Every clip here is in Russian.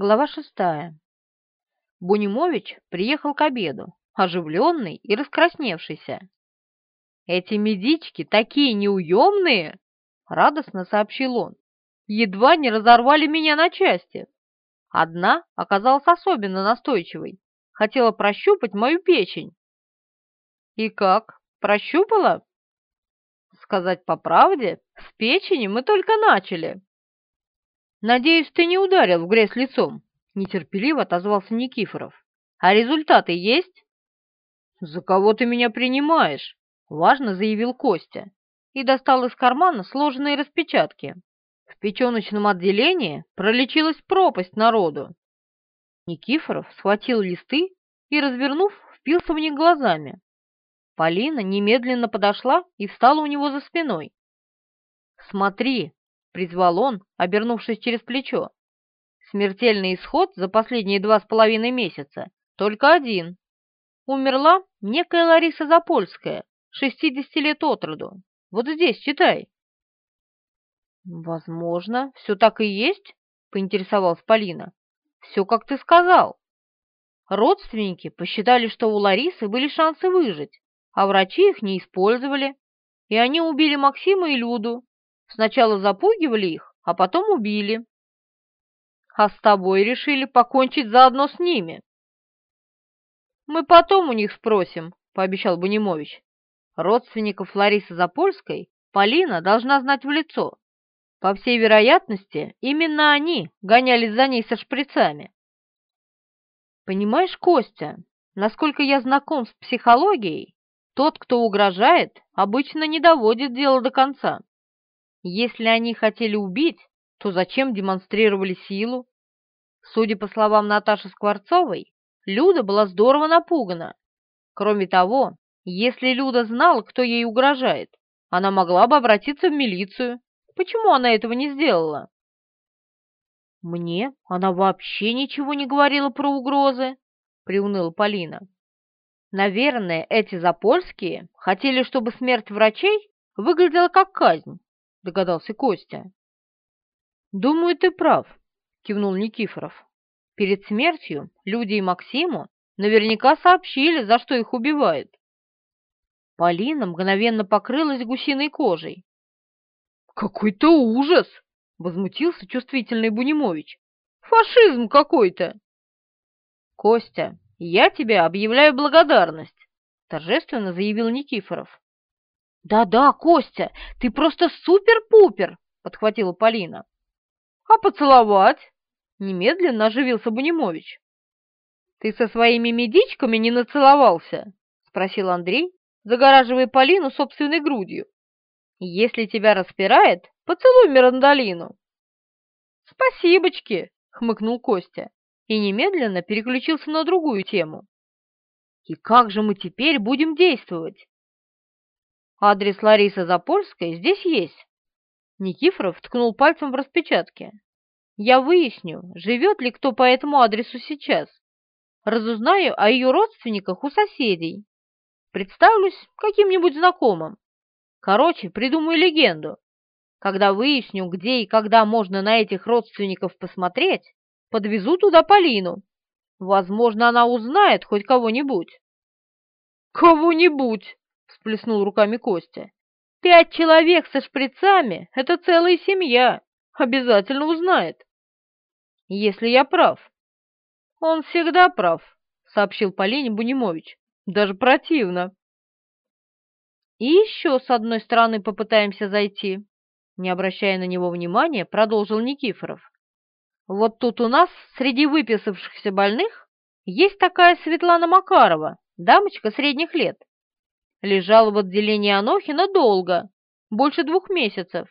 Глава шестая. Бунимович приехал к обеду, оживленный и раскрасневшийся. «Эти медички такие неуемные!» — радостно сообщил он. «Едва не разорвали меня на части. Одна оказалась особенно настойчивой, хотела прощупать мою печень». «И как? Прощупала?» «Сказать по правде, с печени мы только начали. «Надеюсь, ты не ударил в грязь лицом?» — нетерпеливо отозвался Никифоров. «А результаты есть?» «За кого ты меня принимаешь?» — важно заявил Костя и достал из кармана сложенные распечатки. В печеночном отделении пролечилась пропасть народу. Никифоров схватил листы и, развернув, впился в них глазами. Полина немедленно подошла и встала у него за спиной. «Смотри, призвал он, обернувшись через плечо. Смертельный исход за последние два с половиной месяца только один. Умерла некая Лариса Запольская, 60 лет от роду. Вот здесь читай. Возможно, все так и есть, поинтересовалась Полина. Все, как ты сказал. Родственники посчитали, что у Ларисы были шансы выжить, а врачи их не использовали, и они убили Максима и Люду, Сначала запугивали их, а потом убили. А с тобой решили покончить заодно с ними. Мы потом у них спросим, пообещал Бунимович. Родственников Ларисы Запольской Полина должна знать в лицо. По всей вероятности, именно они гонялись за ней со шприцами. Понимаешь, Костя, насколько я знаком с психологией, тот, кто угрожает, обычно не доводит дело до конца. Если они хотели убить, то зачем демонстрировали силу? Судя по словам Наташи Скворцовой, Люда была здорово напугана. Кроме того, если Люда знала, кто ей угрожает, она могла бы обратиться в милицию. Почему она этого не сделала? «Мне она вообще ничего не говорила про угрозы», — приуныла Полина. «Наверное, эти запольские хотели, чтобы смерть врачей выглядела как казнь. — догадался Костя. «Думаю, ты прав», — кивнул Никифоров. «Перед смертью люди и Максиму наверняка сообщили, за что их убивают». Полина мгновенно покрылась гусиной кожей. «Какой-то ужас!» — возмутился чувствительный Бунимович. «Фашизм какой-то!» «Костя, я тебе объявляю благодарность!» — торжественно заявил Никифоров. «Да-да, Костя, ты просто супер-пупер!» — подхватила Полина. «А поцеловать?» — немедленно оживился Бунимович. «Ты со своими медичками не нацеловался?» — спросил Андрей, загораживая Полину собственной грудью. «Если тебя распирает, поцелуй Мирандолину». «Спасибочки!» — хмыкнул Костя и немедленно переключился на другую тему. «И как же мы теперь будем действовать?» А адрес Ларисы Запольской здесь есть. Никифоров ткнул пальцем в распечатке. Я выясню, живет ли кто по этому адресу сейчас. Разузнаю о ее родственниках у соседей. Представлюсь каким-нибудь знакомым. Короче, придумаю легенду. Когда выясню, где и когда можно на этих родственников посмотреть, подвезу туда Полину. Возможно, она узнает хоть кого-нибудь. Кого-нибудь, всплеснул руками Костя. «Пять человек со шприцами — это целая семья. Обязательно узнает». «Если я прав». «Он всегда прав», — сообщил Полине Бунимович. «Даже противно». «И еще с одной стороны попытаемся зайти», — не обращая на него внимания, продолжил Никифоров. «Вот тут у нас среди выписавшихся больных есть такая Светлана Макарова, дамочка средних лет. Лежал в отделении Анохина долго, больше двух месяцев.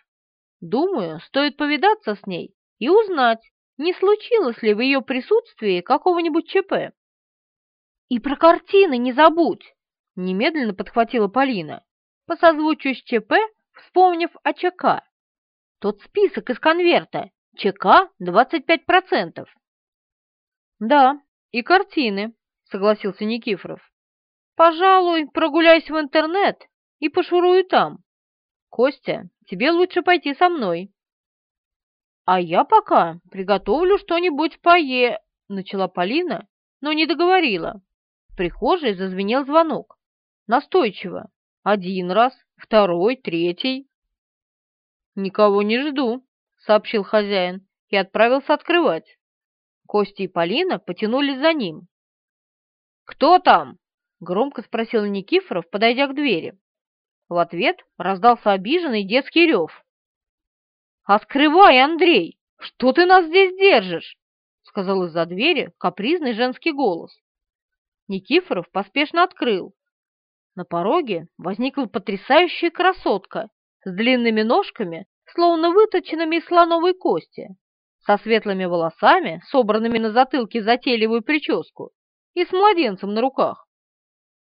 Думаю, стоит повидаться с ней и узнать, не случилось ли в ее присутствии какого-нибудь ЧП. «И про картины не забудь!» — немедленно подхватила Полина, по созвучию с ЧП, вспомнив о ЧК. «Тот список из конверта. ЧК 25%. «Да, и картины», — согласился Никифоров. Пожалуй, прогуляюсь в интернет и пошурую там. Костя, тебе лучше пойти со мной. А я пока приготовлю что-нибудь пое... Начала Полина, но не договорила. В прихожей зазвенел звонок. Настойчиво. Один раз, второй, третий. «Никого не жду», — сообщил хозяин и отправился открывать. Костя и Полина потянулись за ним. «Кто там?» — громко спросил Никифоров, подойдя к двери. В ответ раздался обиженный детский рев. «А "Открывай, Андрей! Что ты нас здесь держишь?» — сказал из-за двери капризный женский голос. Никифоров поспешно открыл. На пороге возникла потрясающая красотка с длинными ножками, словно выточенными из слоновой кости, со светлыми волосами, собранными на затылке затейливую прическу, и с младенцем на руках.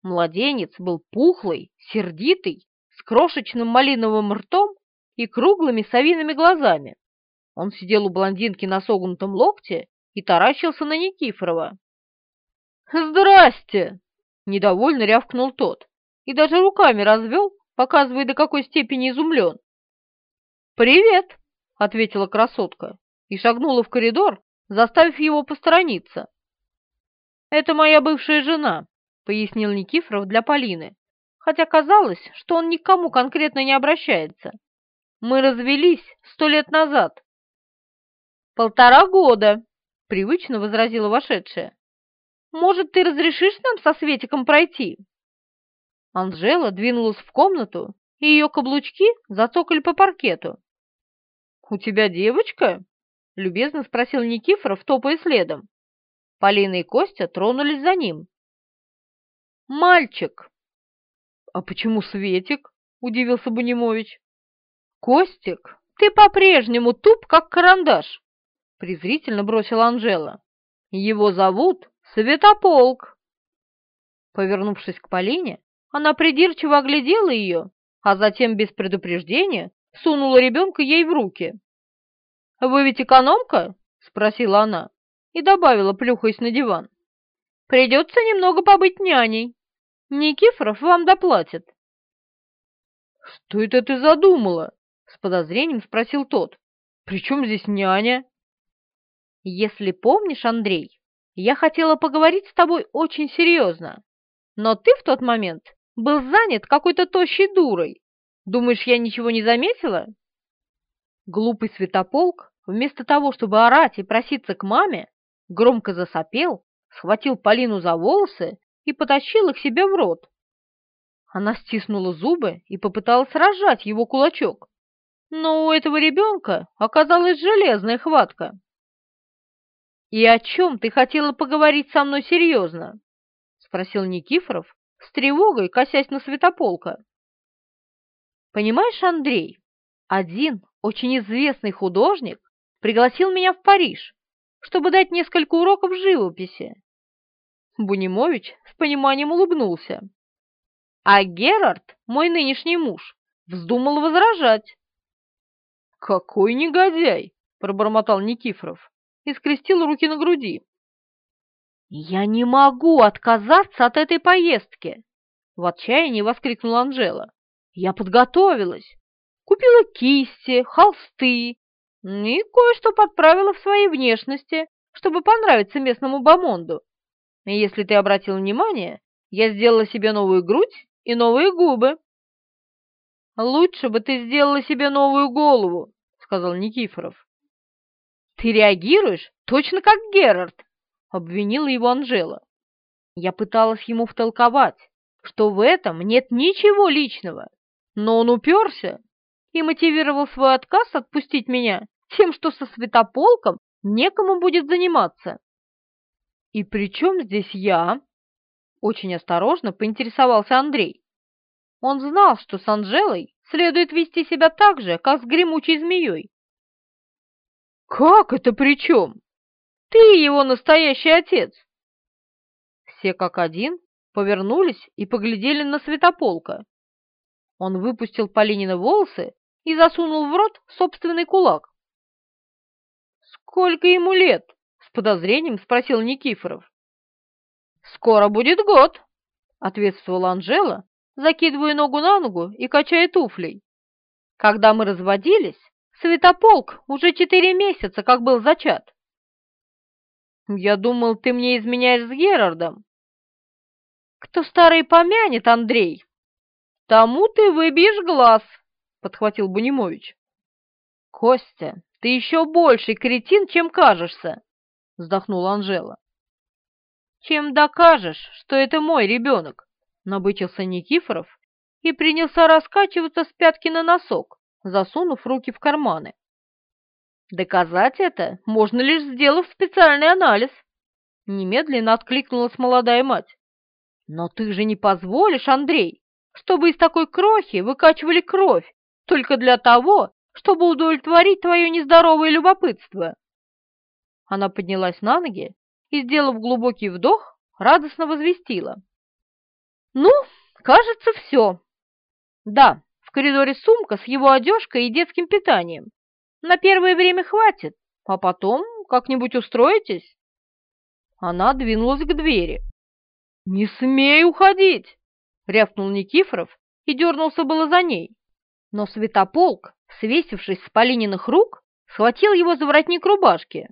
Младенец был пухлый, сердитый, с крошечным малиновым ртом и круглыми совиными глазами. Он сидел у блондинки на согнутом локте и таращился на Никифорова. «Здрасте!» — недовольно рявкнул тот и даже руками развел, показывая, до какой степени изумлен. «Привет!» — ответила красотка и шагнула в коридор, заставив его посторониться. «Это моя бывшая жена», — пояснил Никифоров для Полины, хотя казалось, что он никому конкретно не обращается. «Мы развелись сто лет назад». «Полтора года», — привычно возразила вошедшая. «Может, ты разрешишь нам со Светиком пройти?» Анжела двинулась в комнату, и ее каблучки зацокали по паркету. «У тебя девочка?» — любезно спросил Никифоров, топая следом. Полина и Костя тронулись за ним мальчик. — А почему Светик? — удивился Бунимович. — Костик, ты по-прежнему туп, как карандаш, — презрительно бросил Анжела. — Его зовут Светополк. Повернувшись к Полине, она придирчиво оглядела ее, а затем без предупреждения сунула ребенка ей в руки. «Вы ведь экономка?» — спросила она и добавила, плюхаясь на диван. «Придется немного побыть няней». Никифоров вам доплатит. «Что это ты задумала?» — с подозрением спросил тот. Причем здесь няня?» «Если помнишь, Андрей, я хотела поговорить с тобой очень серьезно, но ты в тот момент был занят какой-то тощей дурой. Думаешь, я ничего не заметила?» Глупый святополк, вместо того, чтобы орать и проситься к маме, громко засопел, схватил Полину за волосы и потащила к себе в рот. Она стиснула зубы и попыталась разжать его кулачок, но у этого ребенка оказалась железная хватка. «И о чем ты хотела поговорить со мной серьезно?» — спросил Никифоров, с тревогой косясь на светополка. «Понимаешь, Андрей, один очень известный художник пригласил меня в Париж, чтобы дать несколько уроков живописи. Бунимович с пониманием улыбнулся. А Герард, мой нынешний муж, вздумал возражать. «Какой негодяй!» — пробормотал Никифоров и скрестил руки на груди. «Я не могу отказаться от этой поездки!» — в отчаянии воскликнула Анжела. «Я подготовилась, купила кисти, холсты и кое-что подправила в своей внешности, чтобы понравиться местному бомонду, если ты обратил внимание, я сделала себе новую грудь и новые губы». «Лучше бы ты сделала себе новую голову», — сказал Никифоров. «Ты реагируешь точно как Герард», — обвинила его Анжела. Я пыталась ему втолковать, что в этом нет ничего личного, но он уперся и мотивировал свой отказ отпустить меня тем, что со светополком некому будет заниматься. «И при чем здесь я?» Очень осторожно поинтересовался Андрей. Он знал, что с Анжелой следует вести себя так же, как с гремучей змеей. «Как это при чем? Ты его настоящий отец!» Все как один повернулись и поглядели на Светополка. Он выпустил Полинина волосы и засунул в рот собственный кулак. «Сколько ему лет?» подозрением спросил Никифоров. «Скоро будет год», — ответствовала Анжела, закидывая ногу на ногу и качая туфлей. «Когда мы разводились, Святополк уже четыре месяца как был зачат». «Я думал, ты мне изменяешь с Герардом». «Кто старый помянет, Андрей?» «Тому ты выбьешь глаз», — подхватил Бунимович. «Костя, ты еще больший кретин, чем кажешься. — вздохнула Анжела. «Чем докажешь, что это мой ребенок?» — набычился Никифоров и принялся раскачиваться с пятки на носок, засунув руки в карманы. «Доказать это можно лишь сделав специальный анализ», — немедленно откликнулась молодая мать. «Но ты же не позволишь, Андрей, чтобы из такой крохи выкачивали кровь только для того, чтобы удовлетворить твое нездоровое любопытство. Она поднялась на ноги и, сделав глубокий вдох, радостно возвестила. «Ну, кажется, все. Да, в коридоре сумка с его одежкой и детским питанием. На первое время хватит, а потом как-нибудь устроитесь?» Она двинулась к двери. «Не смей уходить!» — рявкнул Никифоров и дернулся было за ней. Но Святополк, свесившись с Полининых рук, схватил его за воротник рубашки.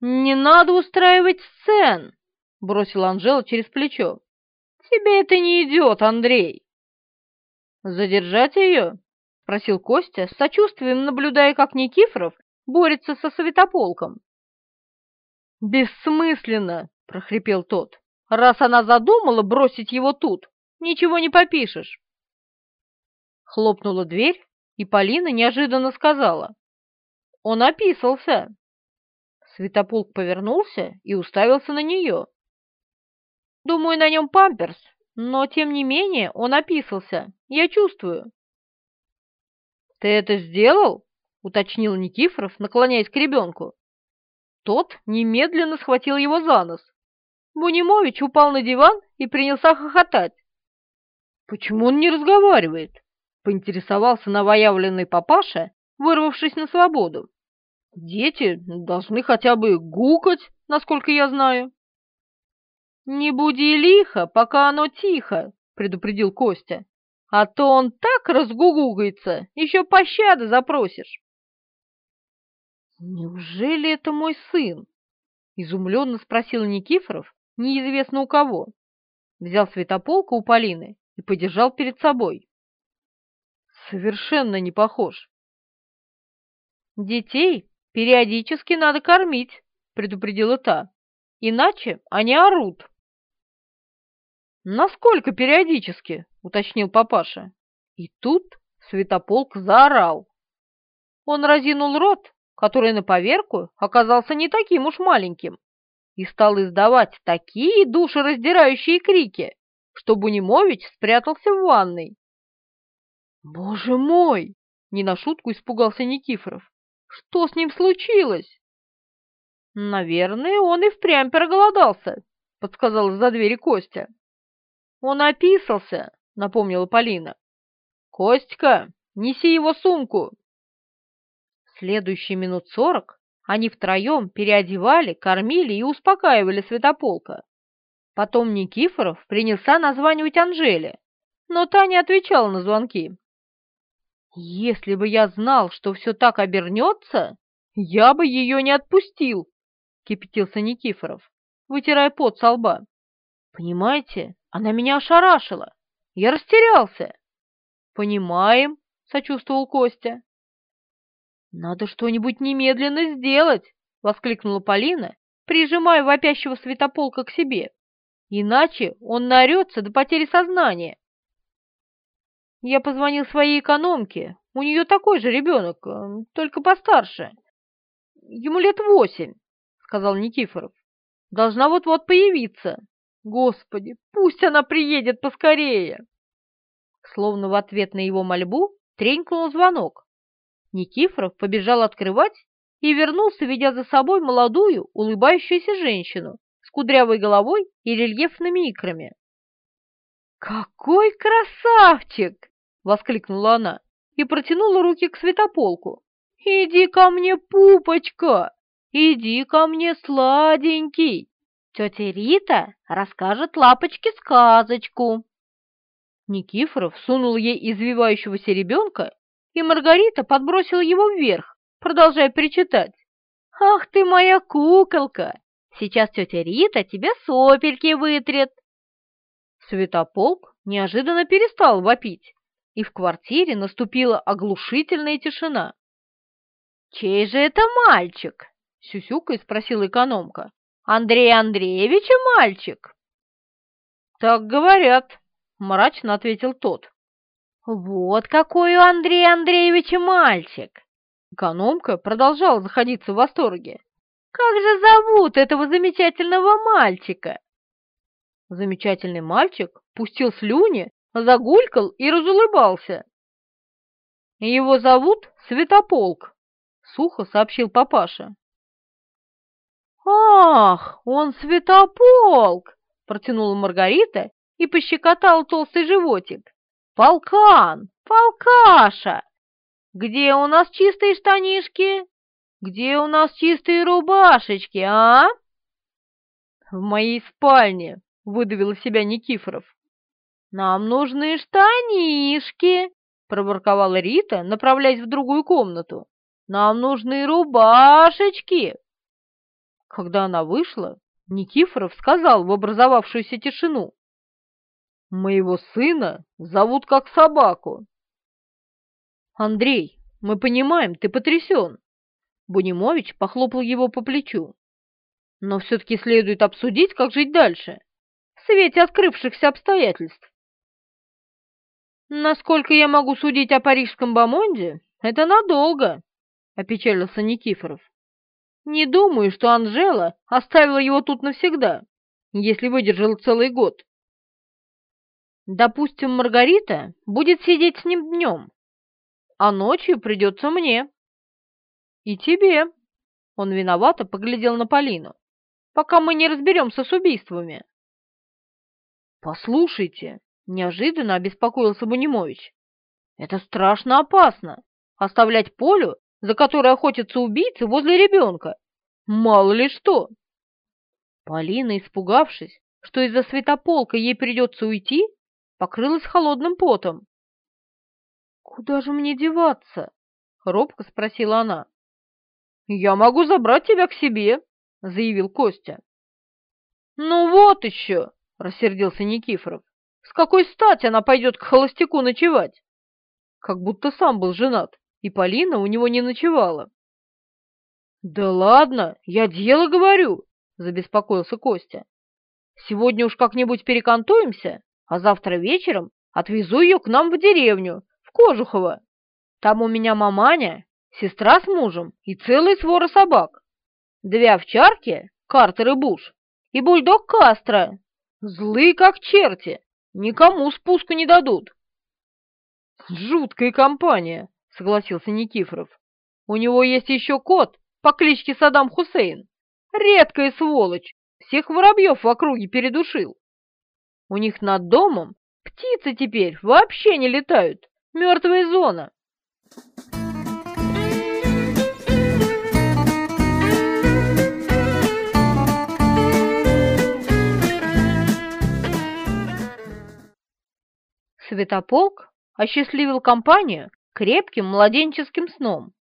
«Не надо устраивать сцен!» — бросил Анжела через плечо. «Тебе это не идет, Андрей!» «Задержать ее?» — спросил Костя, с сочувствием наблюдая, как Никифоров борется со светополком. «Бессмысленно!» — прохрипел тот. «Раз она задумала бросить его тут, ничего не попишешь!» Хлопнула дверь, и Полина неожиданно сказала. «Он описался!» Святополк повернулся и уставился на нее. «Думаю, на нем памперс, но, тем не менее, он описался. Я чувствую». «Ты это сделал?» — уточнил Никифоров, наклоняясь к ребенку. Тот немедленно схватил его за нос. Бунимович упал на диван и принялся хохотать. «Почему он не разговаривает?» — поинтересовался новоявленный папаша, вырвавшись на свободу. Дети должны хотя бы гукать, насколько я знаю. «Не буди лихо, пока оно тихо», — предупредил Костя. «А то он так разгугугается, еще пощады запросишь». «Неужели это мой сын?» — изумленно спросил Никифоров, неизвестно у кого. Взял светополку у Полины и подержал перед собой. «Совершенно не похож». «Детей «Периодически надо кормить», — предупредила та. «Иначе они орут». «Насколько периодически?» — уточнил папаша. И тут Святополк заорал. Он разинул рот, который на поверку оказался не таким уж маленьким, и стал издавать такие душераздирающие крики, что Бунимович спрятался в ванной. «Боже мой!» — не на шутку испугался Никифоров. Что с ним случилось?» «Наверное, он и впрямь проголодался», — подсказал за двери Костя. «Он описался», — напомнила Полина. «Костька, неси его сумку!» Следующие минут сорок они втроем переодевали, кормили и успокаивали Святополка. Потом Никифоров принялся названивать Анжеле, но та не отвечала на звонки, если бы я знал, что все так обернется, я бы ее не отпустил, — кипятился Никифоров, вытирая пот со лба. Понимаете, она меня ошарашила. Я растерялся. Понимаем, — сочувствовал Костя. Надо что-нибудь немедленно сделать, — воскликнула Полина, прижимая вопящего светополка к себе. Иначе он наорется до потери сознания. Я позвонил своей экономке. У нее такой же ребенок, э, только постарше. Ему лет восемь, сказал Никифоров. Должна вот-вот появиться. Господи, пусть она приедет поскорее. Словно в ответ на его мольбу тренькнул звонок. Никифоров побежал открывать и вернулся, ведя за собой молодую, улыбающуюся женщину с кудрявой головой и рельефными икрами. «Какой красавчик!» воскликнула она и протянула руки к светополку. «Иди ко мне, пупочка! Иди ко мне, сладенький! Тетя Рита расскажет лапочке сказочку!» Никифоров сунул ей извивающегося ребенка, и Маргарита подбросила его вверх, продолжая причитать. «Ах ты моя куколка! Сейчас тетя Рита тебе сопельки вытрет!» Светополк неожиданно перестал вопить и в квартире наступила оглушительная тишина. «Чей же это мальчик?» — сюсюкой спросила экономка. «Андрей Андреевич мальчик?» «Так говорят», — мрачно ответил тот. «Вот какой у Андрея Андреевича мальчик!» Экономка продолжала заходиться в восторге. «Как же зовут этого замечательного мальчика?» Замечательный мальчик пустил слюни загулькал и разулыбался. «Его зовут Святополк. — сухо сообщил папаша. «Ах, он Святополк! — протянула Маргарита и пощекотала толстый животик. «Полкан! Полкаша! Где у нас чистые штанишки? Где у нас чистые рубашечки, а?» «В моей спальне!» — выдавил из себя Никифоров. «Нам нужны штанишки!» — пробурковала Рита, направляясь в другую комнату. «Нам нужны рубашечки!» Когда она вышла, Никифоров сказал в образовавшуюся тишину. «Моего сына зовут как собаку». «Андрей, мы понимаем, ты потрясен!» Бунимович похлопал его по плечу. «Но все-таки следует обсудить, как жить дальше, в свете открывшихся обстоятельств. «Насколько я могу судить о парижском бомонде, это надолго», — опечалился Никифоров. «Не думаю, что Анжела оставила его тут навсегда, если выдержал целый год». «Допустим, Маргарита будет сидеть с ним днем, а ночью придется мне». «И тебе», — он виновато поглядел на Полину, — «пока мы не разберемся с убийствами». «Послушайте», Неожиданно обеспокоился Бунимович. «Это страшно опасно! Оставлять полю, за которой охотятся убийцы, возле ребенка! Мало ли что!» Полина, испугавшись, что из-за светополка ей придется уйти, покрылась холодным потом. «Куда же мне деваться?» — робко спросила она. «Я могу забрать тебя к себе», — заявил Костя. «Ну вот еще!» — рассердился Никифоров. С какой стати она пойдет к холостяку ночевать? Как будто сам был женат, и Полина у него не ночевала. «Да ладно, я дело говорю», — забеспокоился Костя. «Сегодня уж как-нибудь перекантуемся, а завтра вечером отвезу ее к нам в деревню, в Кожухово. Там у меня маманя, сестра с мужем и целый свора собак. Две овчарки, Картер и Буш, и бульдог Кастро. Злые, как черти, никому спуску не дадут. Жуткая компания, согласился Никифоров. У него есть еще кот по кличке Саддам Хусейн. Редкая сволочь, всех воробьев в округе передушил. У них над домом птицы теперь вообще не летают, мертвая зона. Светополк осчастливил компанию крепким младенческим сном.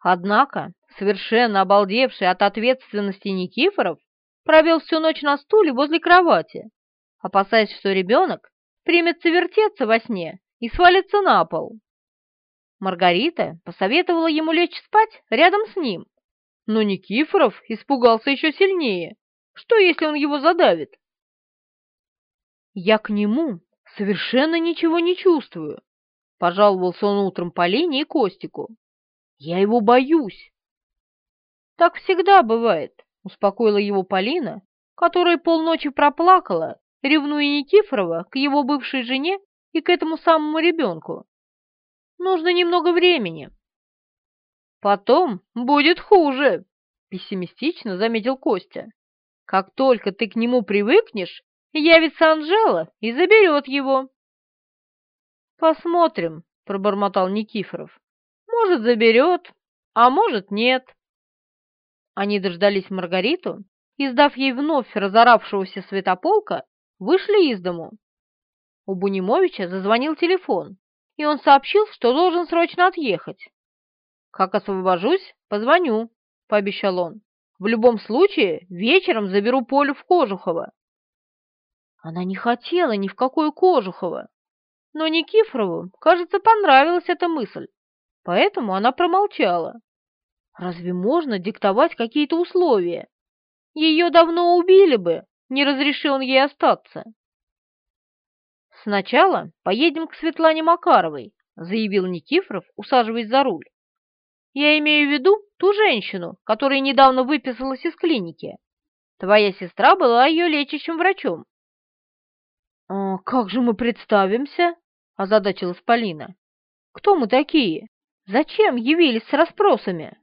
Однако, совершенно обалдевший от ответственности Никифоров, провел всю ночь на стуле возле кровати, опасаясь, что ребенок примется вертеться во сне и свалится на пол. Маргарита посоветовала ему лечь спать рядом с ним, но Никифоров испугался еще сильнее. Что, если он его задавит? «Я к нему совершенно ничего не чувствую», — пожаловался он утром Полине и Костику. «Я его боюсь». «Так всегда бывает», — успокоила его Полина, которая полночи проплакала, ревнуя Никифорова к его бывшей жене и к этому самому ребенку. «Нужно немного времени». «Потом будет хуже», — пессимистично заметил Костя. «Как только ты к нему привыкнешь, явится Анжела и заберет его. «Посмотрим», — пробормотал Никифоров. «Может, заберет, а может, нет». Они дождались Маргариту и, сдав ей вновь разоравшегося светополка, вышли из дому. У Бунимовича зазвонил телефон, и он сообщил, что должен срочно отъехать. «Как освобожусь, позвоню», — пообещал он. «В любом случае, вечером заберу Полю в Кожухово. Она не хотела ни в какую Кожухова. Но Никифорову, кажется, понравилась эта мысль, поэтому она промолчала. Разве можно диктовать какие-то условия? Ее давно убили бы, не разрешил он ей остаться. «Сначала поедем к Светлане Макаровой», — заявил Никифоров, усаживаясь за руль. «Я имею в виду ту женщину, которая недавно выписалась из клиники. Твоя сестра была ее лечащим врачом. «А, «Как же мы представимся?» – озадачилась Полина. «Кто мы такие? Зачем явились с расспросами?»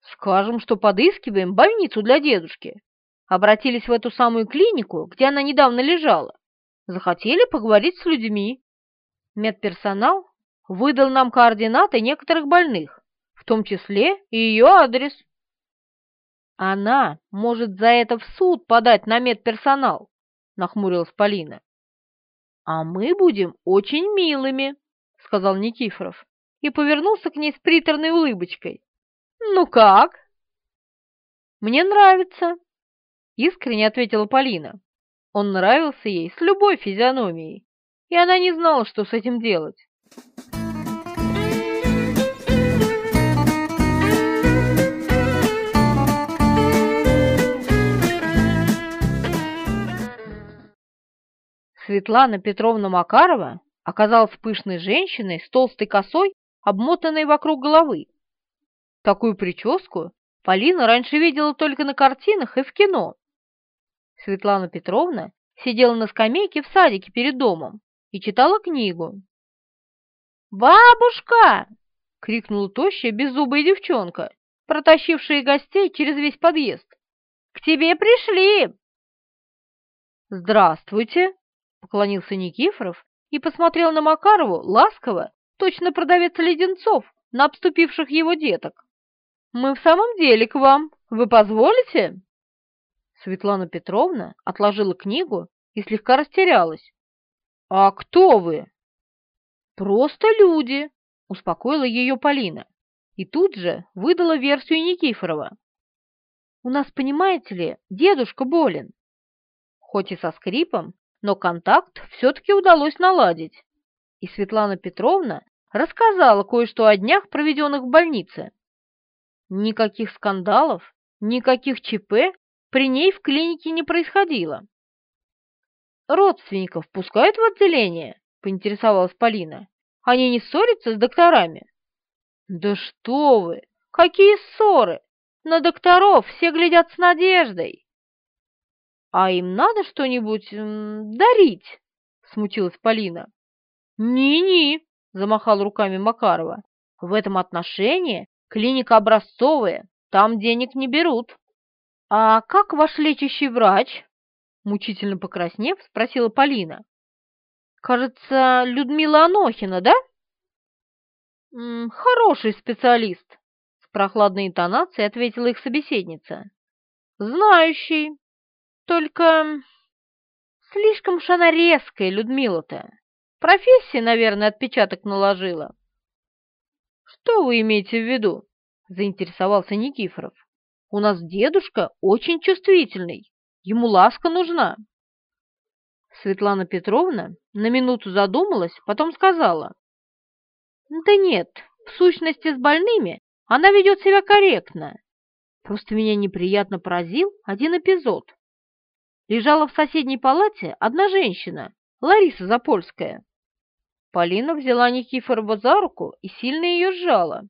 «Скажем, что подыскиваем больницу для дедушки. Обратились в эту самую клинику, где она недавно лежала. Захотели поговорить с людьми. Медперсонал выдал нам координаты некоторых больных, в том числе и ее адрес». «Она может за это в суд подать на медперсонал», — нахмурилась Полина. «А мы будем очень милыми», — сказал Никифоров и повернулся к ней с приторной улыбочкой. «Ну как?» «Мне нравится», — искренне ответила Полина. Он нравился ей с любой физиономией, и она не знала, что с этим делать. Светлана Петровна Макарова оказалась пышной женщиной с толстой косой, обмотанной вокруг головы. Такую прическу Полина раньше видела только на картинах и в кино. Светлана Петровна сидела на скамейке в садике перед домом и читала книгу. «Бабушка!» — крикнула тощая беззубая девчонка, протащившая гостей через весь подъезд. «К тебе пришли!» «Здравствуйте!» Поклонился Никифоров и посмотрел на Макарову ласково, точно продавец леденцов, на обступивших его деток. «Мы в самом деле к вам. Вы позволите?» Светлана Петровна отложила книгу и слегка растерялась. «А кто вы?» «Просто люди», — успокоила ее Полина. И тут же выдала версию Никифорова. «У нас, понимаете ли, дедушка болен». Хоть и со скрипом, но контакт все-таки удалось наладить. И Светлана Петровна рассказала кое-что о днях, проведенных в больнице. Никаких скандалов, никаких ЧП при ней в клинике не происходило. «Родственников пускают в отделение?» — поинтересовалась Полина. «Они не ссорятся с докторами?» «Да что вы! Какие ссоры! На докторов все глядят с надеждой!» А им надо что-нибудь дарить, смутилась Полина. Ни-ни, замахал руками Макарова. В этом отношении клиника образцовая, там денег не берут. А как ваш лечащий врач? мучительно покраснев, спросила Полина. Кажется, Людмила Анохина, да? хороший специалист, с прохладной интонацией ответила их собеседница. Знающий, только... Слишком уж она резкая, Людмила-то. Профессия, наверное, отпечаток наложила. Что вы имеете в виду? Заинтересовался Никифоров. У нас дедушка очень чувствительный. Ему ласка нужна. Светлана Петровна на минуту задумалась, потом сказала. Да нет, в сущности с больными она ведет себя корректно. Просто меня неприятно поразил один эпизод лежала в соседней палате одна женщина, Лариса Запольская. Полина взяла Никифорова за руку и сильно ее сжала.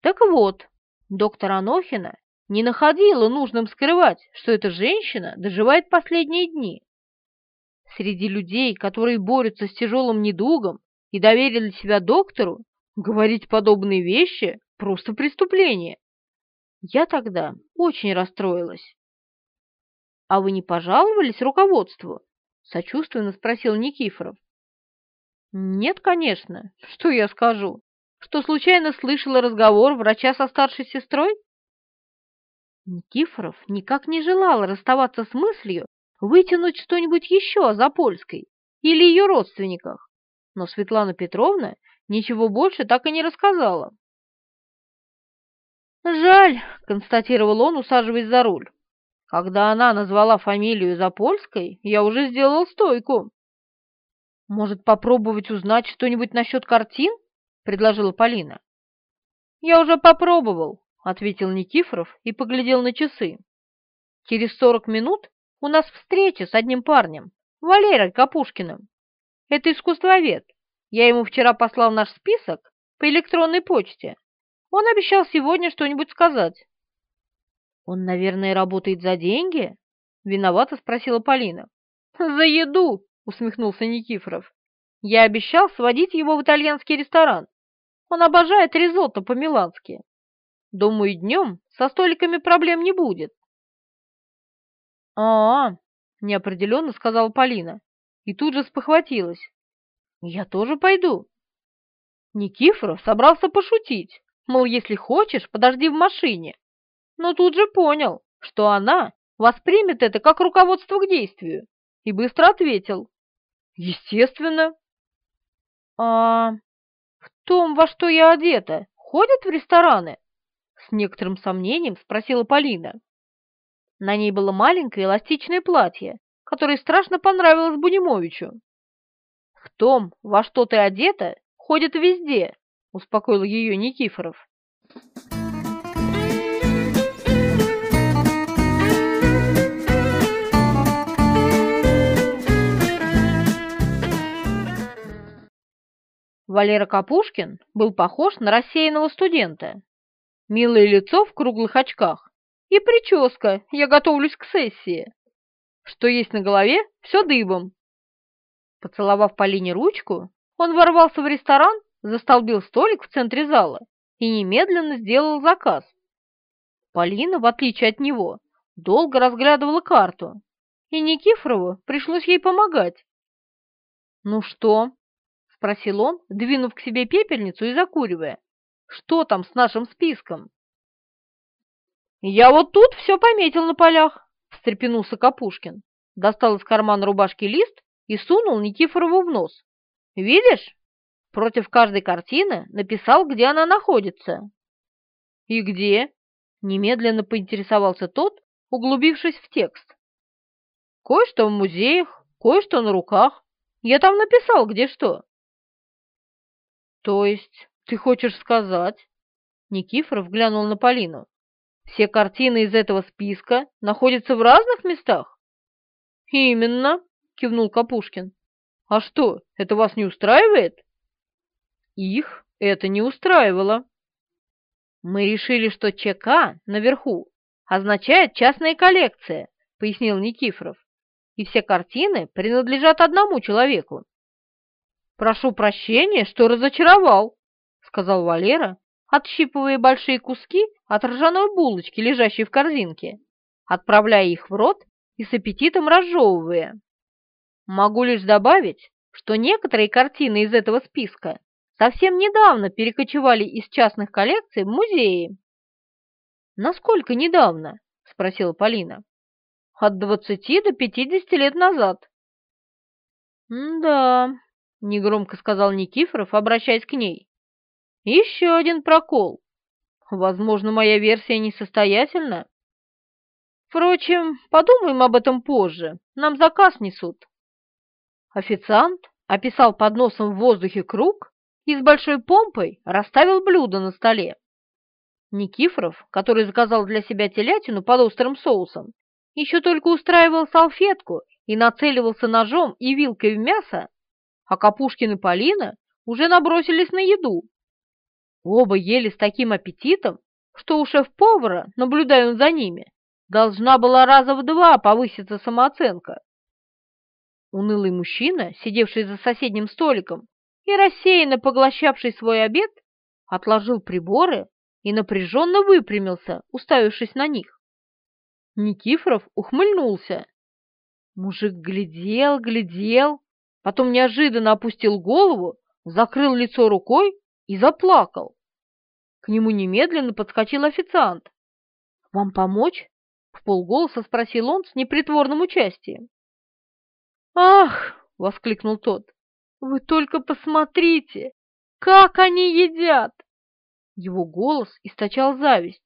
Так вот, доктор Анохина не находила нужным скрывать, что эта женщина доживает последние дни. Среди людей, которые борются с тяжелым недугом и доверили себя доктору, говорить подобные вещи – просто преступление. Я тогда очень расстроилась. «А вы не пожаловались руководству?» — сочувственно спросил Никифоров. «Нет, конечно. Что я скажу? Что случайно слышала разговор врача со старшей сестрой?» Никифоров никак не желал расставаться с мыслью вытянуть что-нибудь еще за Польской или ее родственниках, но Светлана Петровна ничего больше так и не рассказала. «Жаль», — констатировал он, усаживаясь за руль. Когда она назвала фамилию Запольской, я уже сделал стойку. «Может, попробовать узнать что-нибудь насчет картин?» — предложила Полина. «Я уже попробовал», — ответил Никифоров и поглядел на часы. «Через сорок минут у нас встреча с одним парнем, Валерой Капушкиным. Это искусствовед. Я ему вчера послал наш список по электронной почте. Он обещал сегодня что-нибудь сказать». «Он, наверное, работает за деньги?» — виновато спросила Полина. «За еду!» — усмехнулся Никифоров. «Я обещал сводить его в итальянский ресторан. Он обожает ризотто по-милански. Думаю, днем со столиками проблем не будет». «А-а-а!» — неопределенно сказала Полина и тут же спохватилась. «Я тоже пойду». Никифоров собрался пошутить, мол, если хочешь, подожди в машине, но тут же понял, что она воспримет это как руководство к действию, и быстро ответил. «Естественно». «А в том, во что я одета, ходят в рестораны?» С некоторым сомнением спросила Полина. На ней было маленькое эластичное платье, которое страшно понравилось Бунимовичу. «В том, во что ты одета, ходят везде», — успокоил ее Никифоров. Валера Капушкин был похож на рассеянного студента. Милое лицо в круглых очках и прическа «Я готовлюсь к сессии». Что есть на голове, все дыбом. Поцеловав Полине ручку, он ворвался в ресторан, застолбил столик в центре зала и немедленно сделал заказ. Полина, в отличие от него, долго разглядывала карту, и Никифорову пришлось ей помогать. «Ну что, спросил он, двинув к себе пепельницу и закуривая. «Что там с нашим списком?» «Я вот тут все пометил на полях», — встрепенулся Капушкин. Достал из кармана рубашки лист и сунул Никифорову в нос. «Видишь? Против каждой картины написал, где она находится». «И где?» — немедленно поинтересовался тот, углубившись в текст. «Кое-что в музеях, кое-что на руках. Я там написал, где что. «То есть ты хочешь сказать?» Никифоров глянул на Полину. «Все картины из этого списка находятся в разных местах?» «Именно», — кивнул Капушкин. «А что, это вас не устраивает?» «Их это не устраивало». «Мы решили, что ЧК наверху означает частная коллекция», — пояснил Никифоров. «И все картины принадлежат одному человеку, «Прошу прощения, что разочаровал», — сказал Валера, отщипывая большие куски от ржаной булочки, лежащей в корзинке, отправляя их в рот и с аппетитом разжевывая. Могу лишь добавить, что некоторые картины из этого списка совсем недавно перекочевали из частных коллекций в музеи. «Насколько недавно?» — спросила Полина. «От двадцати до пятидесяти лет назад». «Да», — негромко сказал Никифоров, обращаясь к ней. «Еще один прокол. Возможно, моя версия несостоятельна. Впрочем, подумаем об этом позже, нам заказ несут». Официант описал под носом в воздухе круг и с большой помпой расставил блюдо на столе. Никифоров, который заказал для себя телятину под острым соусом, еще только устраивал салфетку и нацеливался ножом и вилкой в мясо, а Капушкин и Полина уже набросились на еду. Оба ели с таким аппетитом, что у шеф-повара, наблюдая за ними, должна была раза в два повыситься самооценка. Унылый мужчина, сидевший за соседним столиком и рассеянно поглощавший свой обед, отложил приборы и напряженно выпрямился, уставившись на них. Никифоров ухмыльнулся. Мужик глядел, глядел, потом неожиданно опустил голову, закрыл лицо рукой и заплакал. К нему немедленно подскочил официант. «Вам помочь?» — в полголоса спросил он с непритворным участием. «Ах!» — воскликнул тот. «Вы только посмотрите, как они едят!» Его голос источал зависть.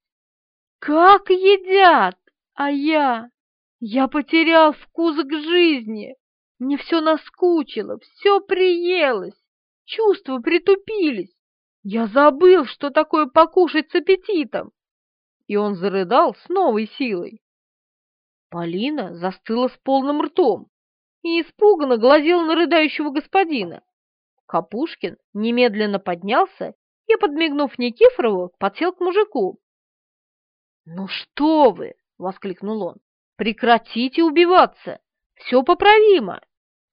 «Как едят! А я... Я потерял вкус к жизни!» Мне все наскучило, все приелось, чувства притупились. Я забыл, что такое покушать с аппетитом. И он зарыдал с новой силой. Полина застыла с полным ртом и испуганно глазела на рыдающего господина. Капушкин немедленно поднялся и, подмигнув Никифорову, подсел к мужику. «Ну что вы!» — воскликнул он. «Прекратите убиваться! Все поправимо.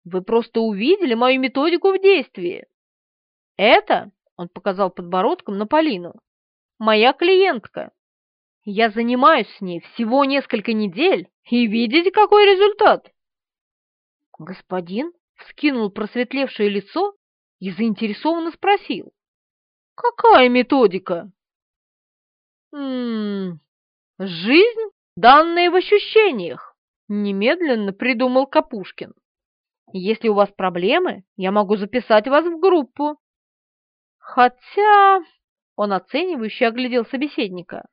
Вы просто увидели мою методику в действии. Это, он показал подбородком на Полину, моя клиентка. Я занимаюсь с ней всего несколько недель, и видите, какой результат? Господин вскинул просветлевшее лицо и заинтересованно спросил. Какая методика? М -м -м, жизнь, данная в ощущениях немедленно придумал Капушкин. Если у вас проблемы, я могу записать вас в группу. Хотя... Он оценивающе оглядел собеседника.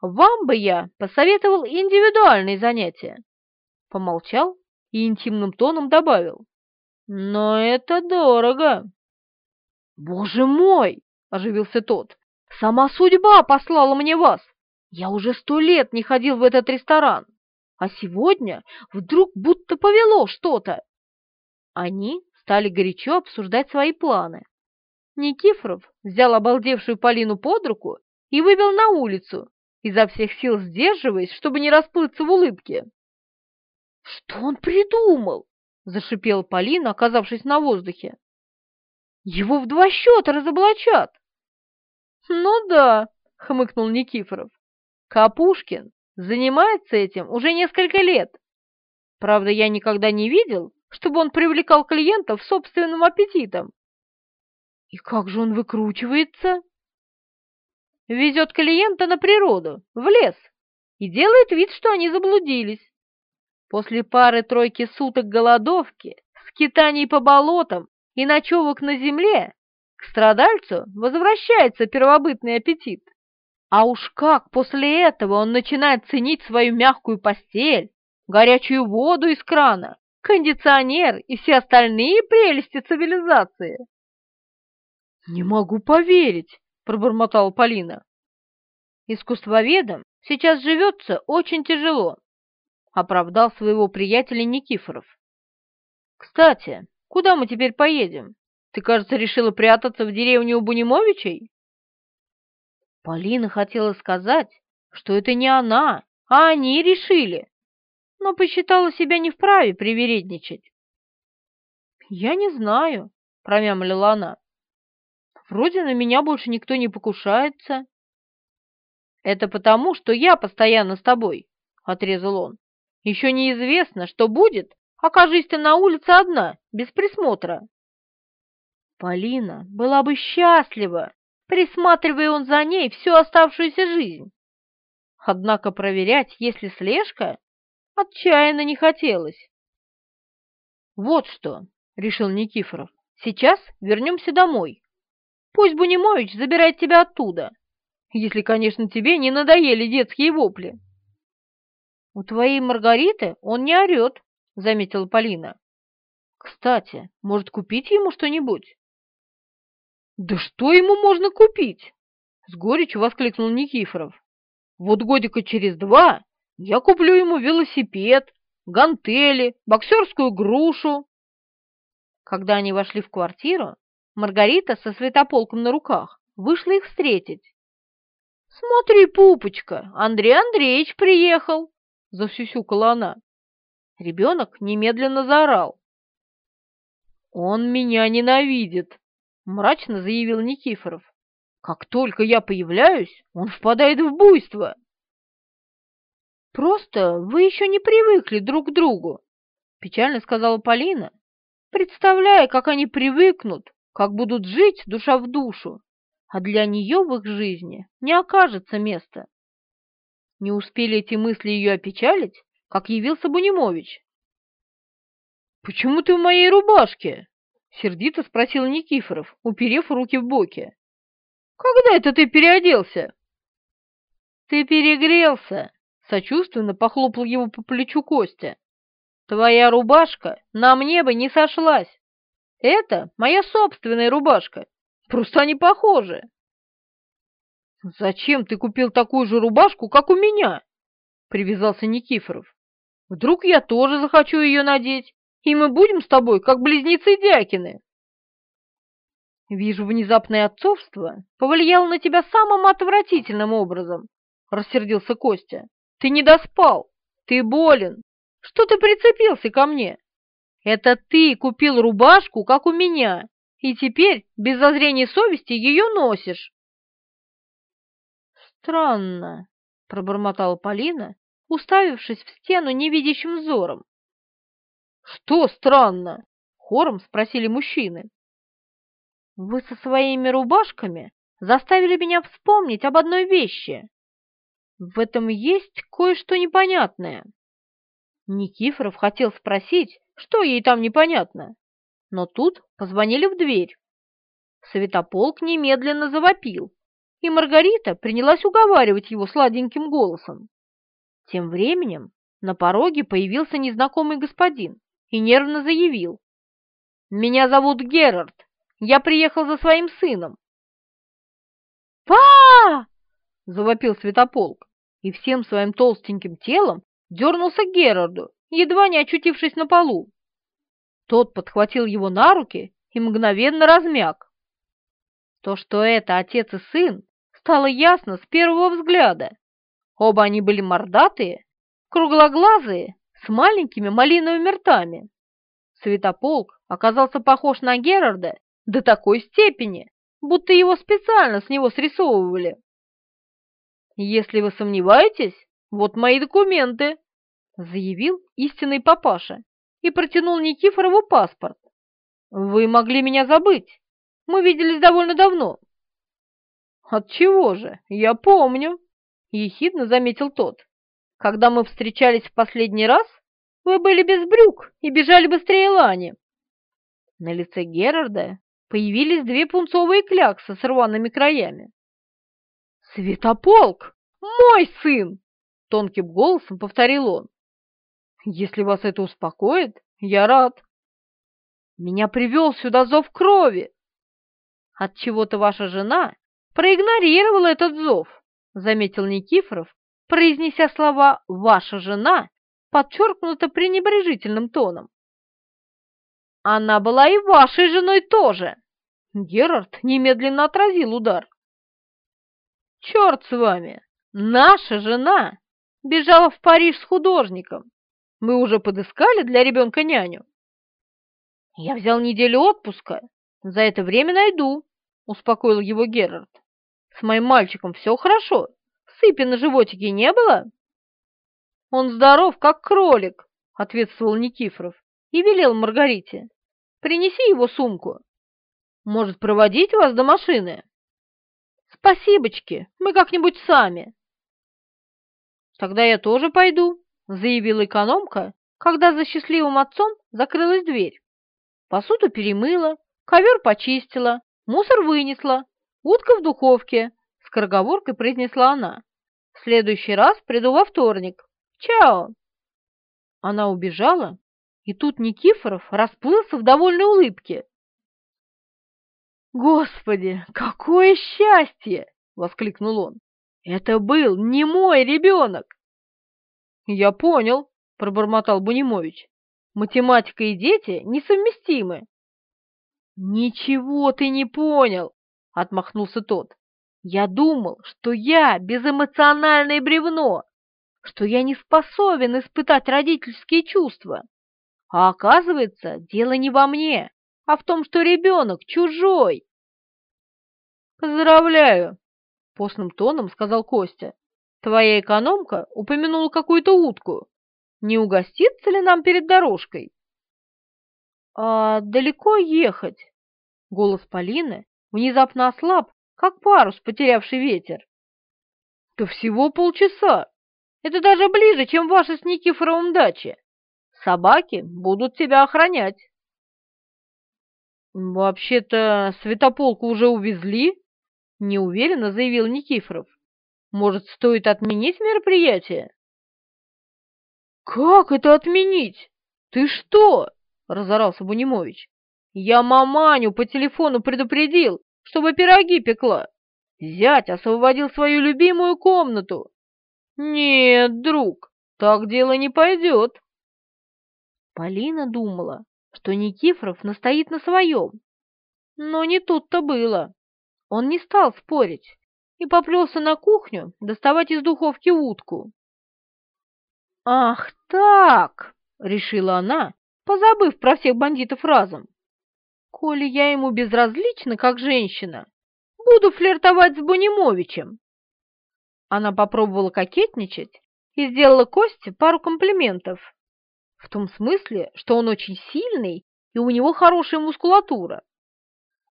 «Вам бы я посоветовал индивидуальные занятия!» Помолчал и интимным тоном добавил. «Но это дорого!» «Боже мой!» — оживился тот. «Сама судьба послала мне вас! Я уже сто лет не ходил в этот ресторан! А сегодня вдруг будто повело что-то. Они стали горячо обсуждать свои планы. Никифоров взял обалдевшую Полину под руку и вывел на улицу, изо всех сил сдерживаясь, чтобы не расплыться в улыбке. «Что он придумал?» — зашипела Полина, оказавшись на воздухе. «Его в два счета разоблачат!» «Ну да», — хмыкнул Никифоров. «Капушкин занимается этим уже несколько лет. Правда, я никогда не видел, чтобы он привлекал клиентов собственным аппетитом. И как же он выкручивается? Везет клиента на природу, в лес, и делает вид, что они заблудились. После пары-тройки суток голодовки, скитаний по болотам и ночевок на земле к страдальцу возвращается первобытный аппетит. А уж как после этого он начинает ценить свою мягкую постель, горячую воду из крана, кондиционер и все остальные прелести цивилизации. «Не могу поверить!» – пробормотала Полина. «Искусствоведам сейчас живется очень тяжело», – оправдал своего приятеля Никифоров. «Кстати, куда мы теперь поедем? Ты, кажется, решила прятаться в деревню у Бунимовичей?» Полина хотела сказать, что это не она, а они решили, но посчитала себя не вправе привередничать. «Я не знаю», — промямлила она. «Вроде на меня больше никто не покушается». «Это потому, что я постоянно с тобой», — отрезал он. «Еще неизвестно, что будет, окажись ты на улице одна, без присмотра». Полина была бы счастлива, присматривая он за ней всю оставшуюся жизнь. Однако проверять, есть ли слежка, отчаянно не хотелось. «Вот что», — решил Никифоров, — «сейчас вернемся домой. Пусть Бунимович забирает тебя оттуда, если, конечно, тебе не надоели детские вопли». «У твоей Маргариты он не орет», — заметила Полина. «Кстати, может, купить ему что-нибудь?» «Да что ему можно купить?» — с горечью воскликнул Никифоров. «Вот годика через два я куплю ему велосипед, гантели, боксерскую грушу». Когда они вошли в квартиру, Маргарита со светополком на руках вышла их встретить. «Смотри, пупочка, Андрей Андреевич приехал!» — засюсюкала она. Ребенок немедленно заорал. «Он меня ненавидит!» мрачно заявил Никифоров. Как только я появляюсь, он впадает в буйство. Просто вы еще не привыкли друг к другу, печально сказала Полина, представляя, как они привыкнут, как будут жить душа в душу, а для нее в их жизни не окажется места. Не успели эти мысли ее опечалить, как явился Бунимович. «Почему ты в моей рубашке?» — сердито спросил Никифоров, уперев руки в боки. «Когда это ты переоделся?» «Ты перегрелся!» — сочувственно похлопал его по плечу Костя. «Твоя рубашка на мне бы не сошлась. Это моя собственная рубашка. Просто они похожи». «Зачем ты купил такую же рубашку, как у меня?» — привязался Никифоров. «Вдруг я тоже захочу ее надеть?» и мы будем с тобой как близнецы-дякины. Вижу, внезапное отцовство повлияло на тебя самым отвратительным образом, рассердился Костя. Ты не доспал, ты болен. Что ты прицепился ко мне? Это ты купил рубашку, как у меня, и теперь без зазрения совести ее носишь. Странно, пробормотала Полина, уставившись в стену невидящим взором. «Что странно?» — хором спросили мужчины. «Вы со своими рубашками заставили меня вспомнить об одной вещи. В этом есть кое-что непонятное». Никифоров хотел спросить, что ей там непонятно, но тут позвонили в дверь. Светополк немедленно завопил, и Маргарита принялась уговаривать его сладеньким голосом. Тем временем на пороге появился незнакомый господин и нервно заявил. «Меня зовут Герард. Я приехал за своим сыном». «Па!» — завопил Святополк, и всем своим толстеньким телом дернулся к Герарду, едва не очутившись на полу. Тот подхватил его на руки и мгновенно размяк. То, что это отец и сын, стало ясно с первого взгляда. Оба они были мордатые, круглоглазые с маленькими малиновыми ртами. Светополк оказался похож на Герарда до такой степени, будто его специально с него срисовывали. «Если вы сомневаетесь, вот мои документы», — заявил истинный папаша и протянул Никифорову паспорт. «Вы могли меня забыть. Мы виделись довольно давно». «Отчего же? Я помню», — ехидно заметил тот. Когда мы встречались в последний раз, вы были без брюк и бежали быстрее Лани. На лице Герарда появились две пунцовые кляксы с рваными краями. «Светополк! Мой сын!» — тонким голосом повторил он. «Если вас это успокоит, я рад. Меня привел сюда зов крови. Отчего-то ваша жена проигнорировала этот зов», — заметил Никифоров, произнеся слова «ваша жена», подчеркнуто пренебрежительным тоном. «Она была и вашей женой тоже!» Герард немедленно отразил удар. «Черт с вами! Наша жена бежала в Париж с художником. Мы уже подыскали для ребенка няню?» «Я взял неделю отпуска. За это время найду», — успокоил его Герард. «С моим мальчиком все хорошо сыпи на животике не было?» «Он здоров, как кролик», — ответствовал Никифоров и велел Маргарите. «Принеси его сумку. Может, проводить вас до машины?» «Спасибочки, мы как-нибудь сами». «Тогда я тоже пойду», — заявила экономка, когда за счастливым отцом закрылась дверь. Посуду перемыла, ковер почистила, мусор вынесла, утка в духовке, скороговоркой произнесла она. Следующий раз приду во вторник. Чао!» Она убежала, и тут Никифоров расплылся в довольной улыбке. «Господи, какое счастье!» — воскликнул он. «Это был не мой ребенок!» «Я понял», — пробормотал Бунимович. «Математика и дети несовместимы». «Ничего ты не понял!» — отмахнулся тот. Я думал, что я безэмоциональное бревно, что я не способен испытать родительские чувства. А оказывается, дело не во мне, а в том, что ребенок чужой. «Поздравляю!» — постным тоном сказал Костя. «Твоя экономка упомянула какую-то утку. Не угостится ли нам перед дорожкой?» «А далеко ехать?» Голос Полины внезапно ослаб как парус, потерявший ветер. То всего полчаса. Это даже ближе, чем ваша с Никифоровым дача. Собаки будут тебя охранять. Вообще-то, Светополку уже увезли, неуверенно заявил Никифоров. Может, стоит отменить мероприятие? Как это отменить? Ты что? разорался Бунимович. Я маманю по телефону предупредил, чтобы пироги пекла. Зять освободил свою любимую комнату. Нет, друг, так дело не пойдет. Полина думала, что Никифоров настоит на своем. Но не тут-то было. Он не стал спорить и поплелся на кухню доставать из духовки утку. «Ах так!» — решила она, позабыв про всех бандитов разом. Коли я ему безразлична, как женщина, буду флиртовать с Бунимовичем. Она попробовала кокетничать и сделала Косте пару комплиментов. В том смысле, что он очень сильный и у него хорошая мускулатура.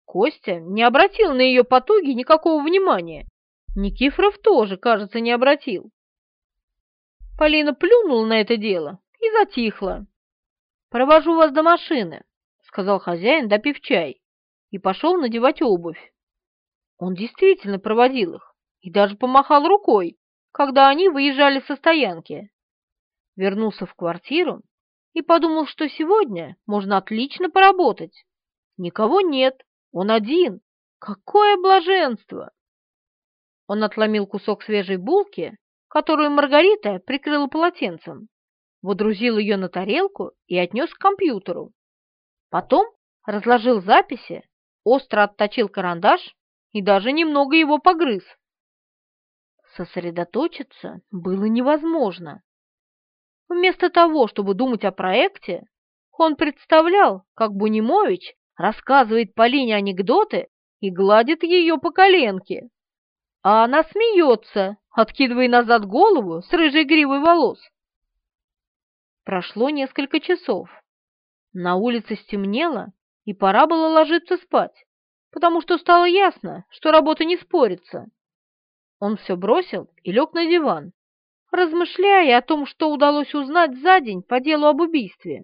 Костя не обратил на ее потуги никакого внимания. Никифоров тоже, кажется, не обратил. Полина плюнула на это дело и затихла. «Провожу вас до машины», сказал хозяин, допив чай, и пошел надевать обувь. Он действительно проводил их и даже помахал рукой, когда они выезжали со стоянки. Вернулся в квартиру и подумал, что сегодня можно отлично поработать. Никого нет, он один. Какое блаженство! Он отломил кусок свежей булки, которую Маргарита прикрыла полотенцем, водрузил ее на тарелку и отнес к компьютеру. Потом разложил записи, остро отточил карандаш и даже немного его погрыз. Сосредоточиться было невозможно. Вместо того, чтобы думать о проекте, он представлял, как Бунимович рассказывает Полине анекдоты и гладит ее по коленке. А она смеется, откидывая назад голову с рыжей гривой волос. Прошло несколько часов. На улице стемнело, и пора было ложиться спать, потому что стало ясно, что работа не спорится. Он все бросил и лег на диван, размышляя о том, что удалось узнать за день по делу об убийстве.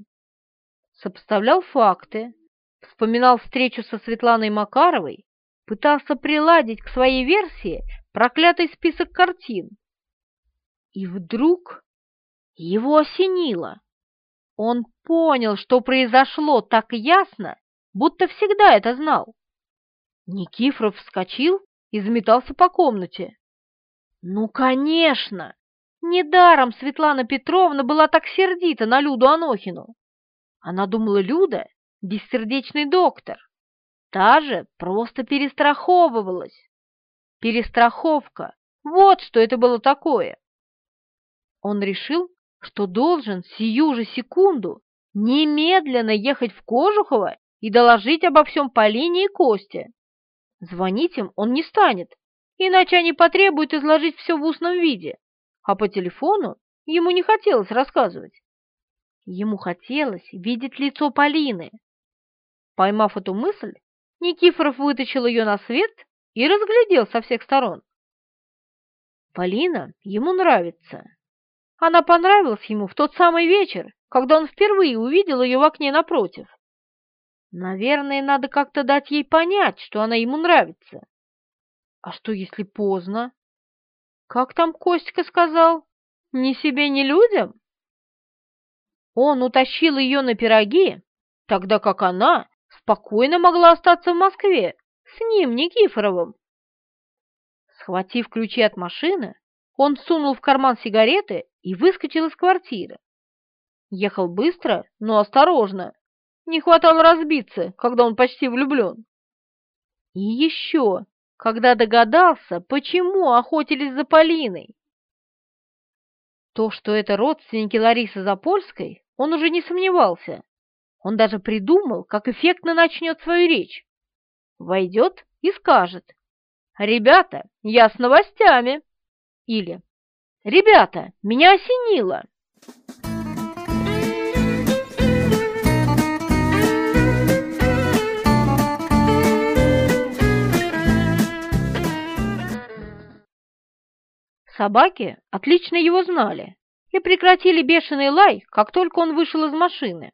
Сопоставлял факты, вспоминал встречу со Светланой Макаровой, пытался приладить к своей версии проклятый список картин. И вдруг его осенило. Он понял, что произошло так ясно, будто всегда это знал. Никифоров вскочил и заметался по комнате. Ну, конечно! Недаром Светлана Петровна была так сердита на Люду Анохину. Она думала, Люда — бессердечный доктор. Та же просто перестраховывалась. Перестраховка — вот что это было такое. Он решил, что должен сию же секунду немедленно ехать в Кожухово и доложить обо всем Полине и Косте. Звонить им он не станет, иначе они потребуют изложить все в устном виде, а по телефону ему не хотелось рассказывать. Ему хотелось видеть лицо Полины. Поймав эту мысль, Никифоров вытащил ее на свет и разглядел со всех сторон. Полина ему нравится. Она понравилась ему в тот самый вечер, когда он впервые увидел ее в окне напротив. Наверное, надо как-то дать ей понять, что она ему нравится. А что, если поздно? Как там Костька сказал? Ни себе, ни людям? Он утащил ее на пироги, тогда как она спокойно могла остаться в Москве с ним, Никифоровым. Схватив ключи от машины, он сунул в карман сигареты и выскочил из квартиры. Ехал быстро, но осторожно. Не хватало разбиться, когда он почти влюблен. И еще, когда догадался, почему охотились за Полиной. То, что это родственники Ларисы Запольской, он уже не сомневался. Он даже придумал, как эффектно начнет свою речь. Войдет и скажет. «Ребята, я с новостями!» Или «Ребята, меня осенило!» Собаки отлично его знали и прекратили бешеный лай, как только он вышел из машины.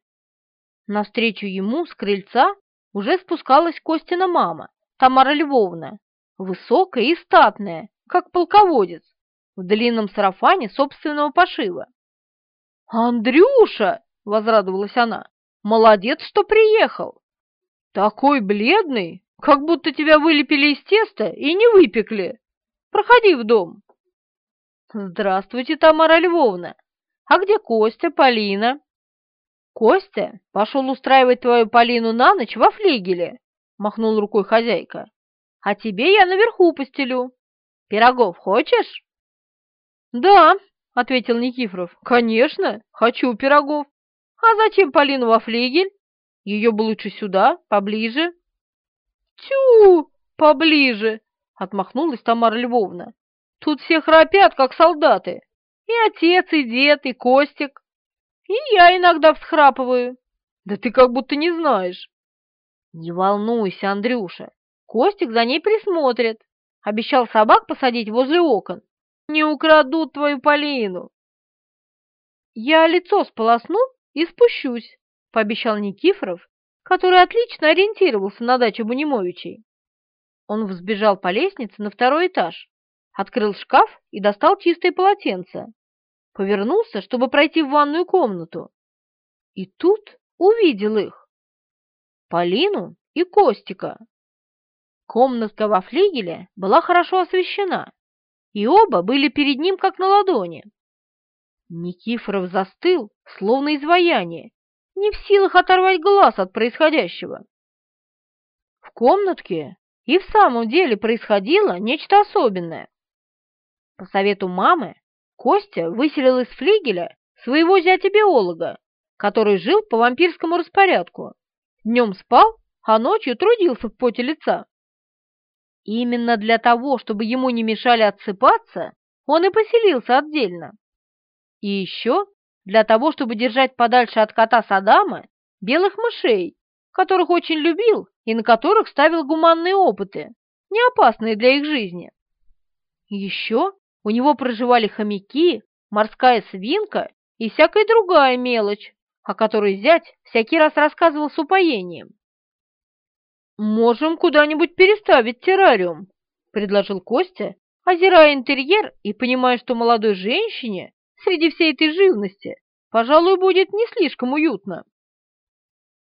Навстречу ему с крыльца уже спускалась Костина мама, Тамара Львовна, высокая и статная, как полководец, в длинном сарафане собственного пошива. «Андрюша!» — возрадовалась она. «Молодец, что приехал! Такой бледный, как будто тебя вылепили из теста и не выпекли. Проходи в дом!» «Здравствуйте, Тамара Львовна! А где Костя, Полина?» «Костя пошел устраивать твою Полину на ночь во флигеле», — махнул рукой хозяйка. «А тебе я наверху постелю. Пирогов хочешь?» «Да», — ответил Никифоров, — «конечно, хочу пирогов. А зачем Полину во флигель? Ее бы лучше сюда, поближе». «Тю, поближе!» — отмахнулась Тамара Львовна. «Тут все храпят, как солдаты. И отец, и дед, и Костик. И я иногда всхрапываю. Да ты как будто не знаешь». «Не волнуйся, Андрюша, Костик за ней присмотрит. Обещал собак посадить возле окон не украдут твою Полину!» «Я лицо сполосну и спущусь», — пообещал Никифоров, который отлично ориентировался на дачу Бунимовичей. Он взбежал по лестнице на второй этаж, открыл шкаф и достал чистое полотенце. Повернулся, чтобы пройти в ванную комнату. И тут увидел их. Полину и Костика. Комнатка во флигеле была хорошо освещена и оба были перед ним как на ладони. Никифоров застыл, словно изваяние, не в силах оторвать глаз от происходящего. В комнатке и в самом деле происходило нечто особенное. По совету мамы Костя выселил из флигеля своего зятя-биолога, который жил по вампирскому распорядку. Днем спал, а ночью трудился в поте лица. Именно для того, чтобы ему не мешали отсыпаться, он и поселился отдельно. И еще для того, чтобы держать подальше от кота Садама белых мышей, которых очень любил и на которых ставил гуманные опыты, не опасные для их жизни. Еще у него проживали хомяки, морская свинка и всякая другая мелочь, о которой зять всякий раз рассказывал с упоением. «Можем куда-нибудь переставить террариум», — предложил Костя, озирая интерьер и понимая, что молодой женщине среди всей этой живности, пожалуй, будет не слишком уютно.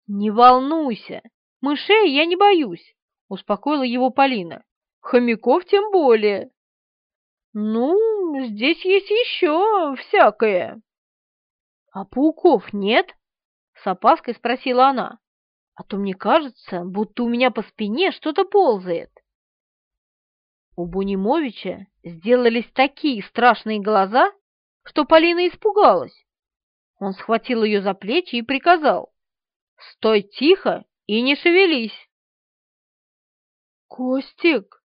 «Не волнуйся, мышей я не боюсь», — успокоила его Полина. «Хомяков тем более». «Ну, здесь есть еще всякое». «А пауков нет?» — с опаской спросила она а то мне кажется, будто у меня по спине что-то ползает. У Бунимовича сделались такие страшные глаза, что Полина испугалась. Он схватил ее за плечи и приказал. «Стой тихо и не шевелись!» «Костик,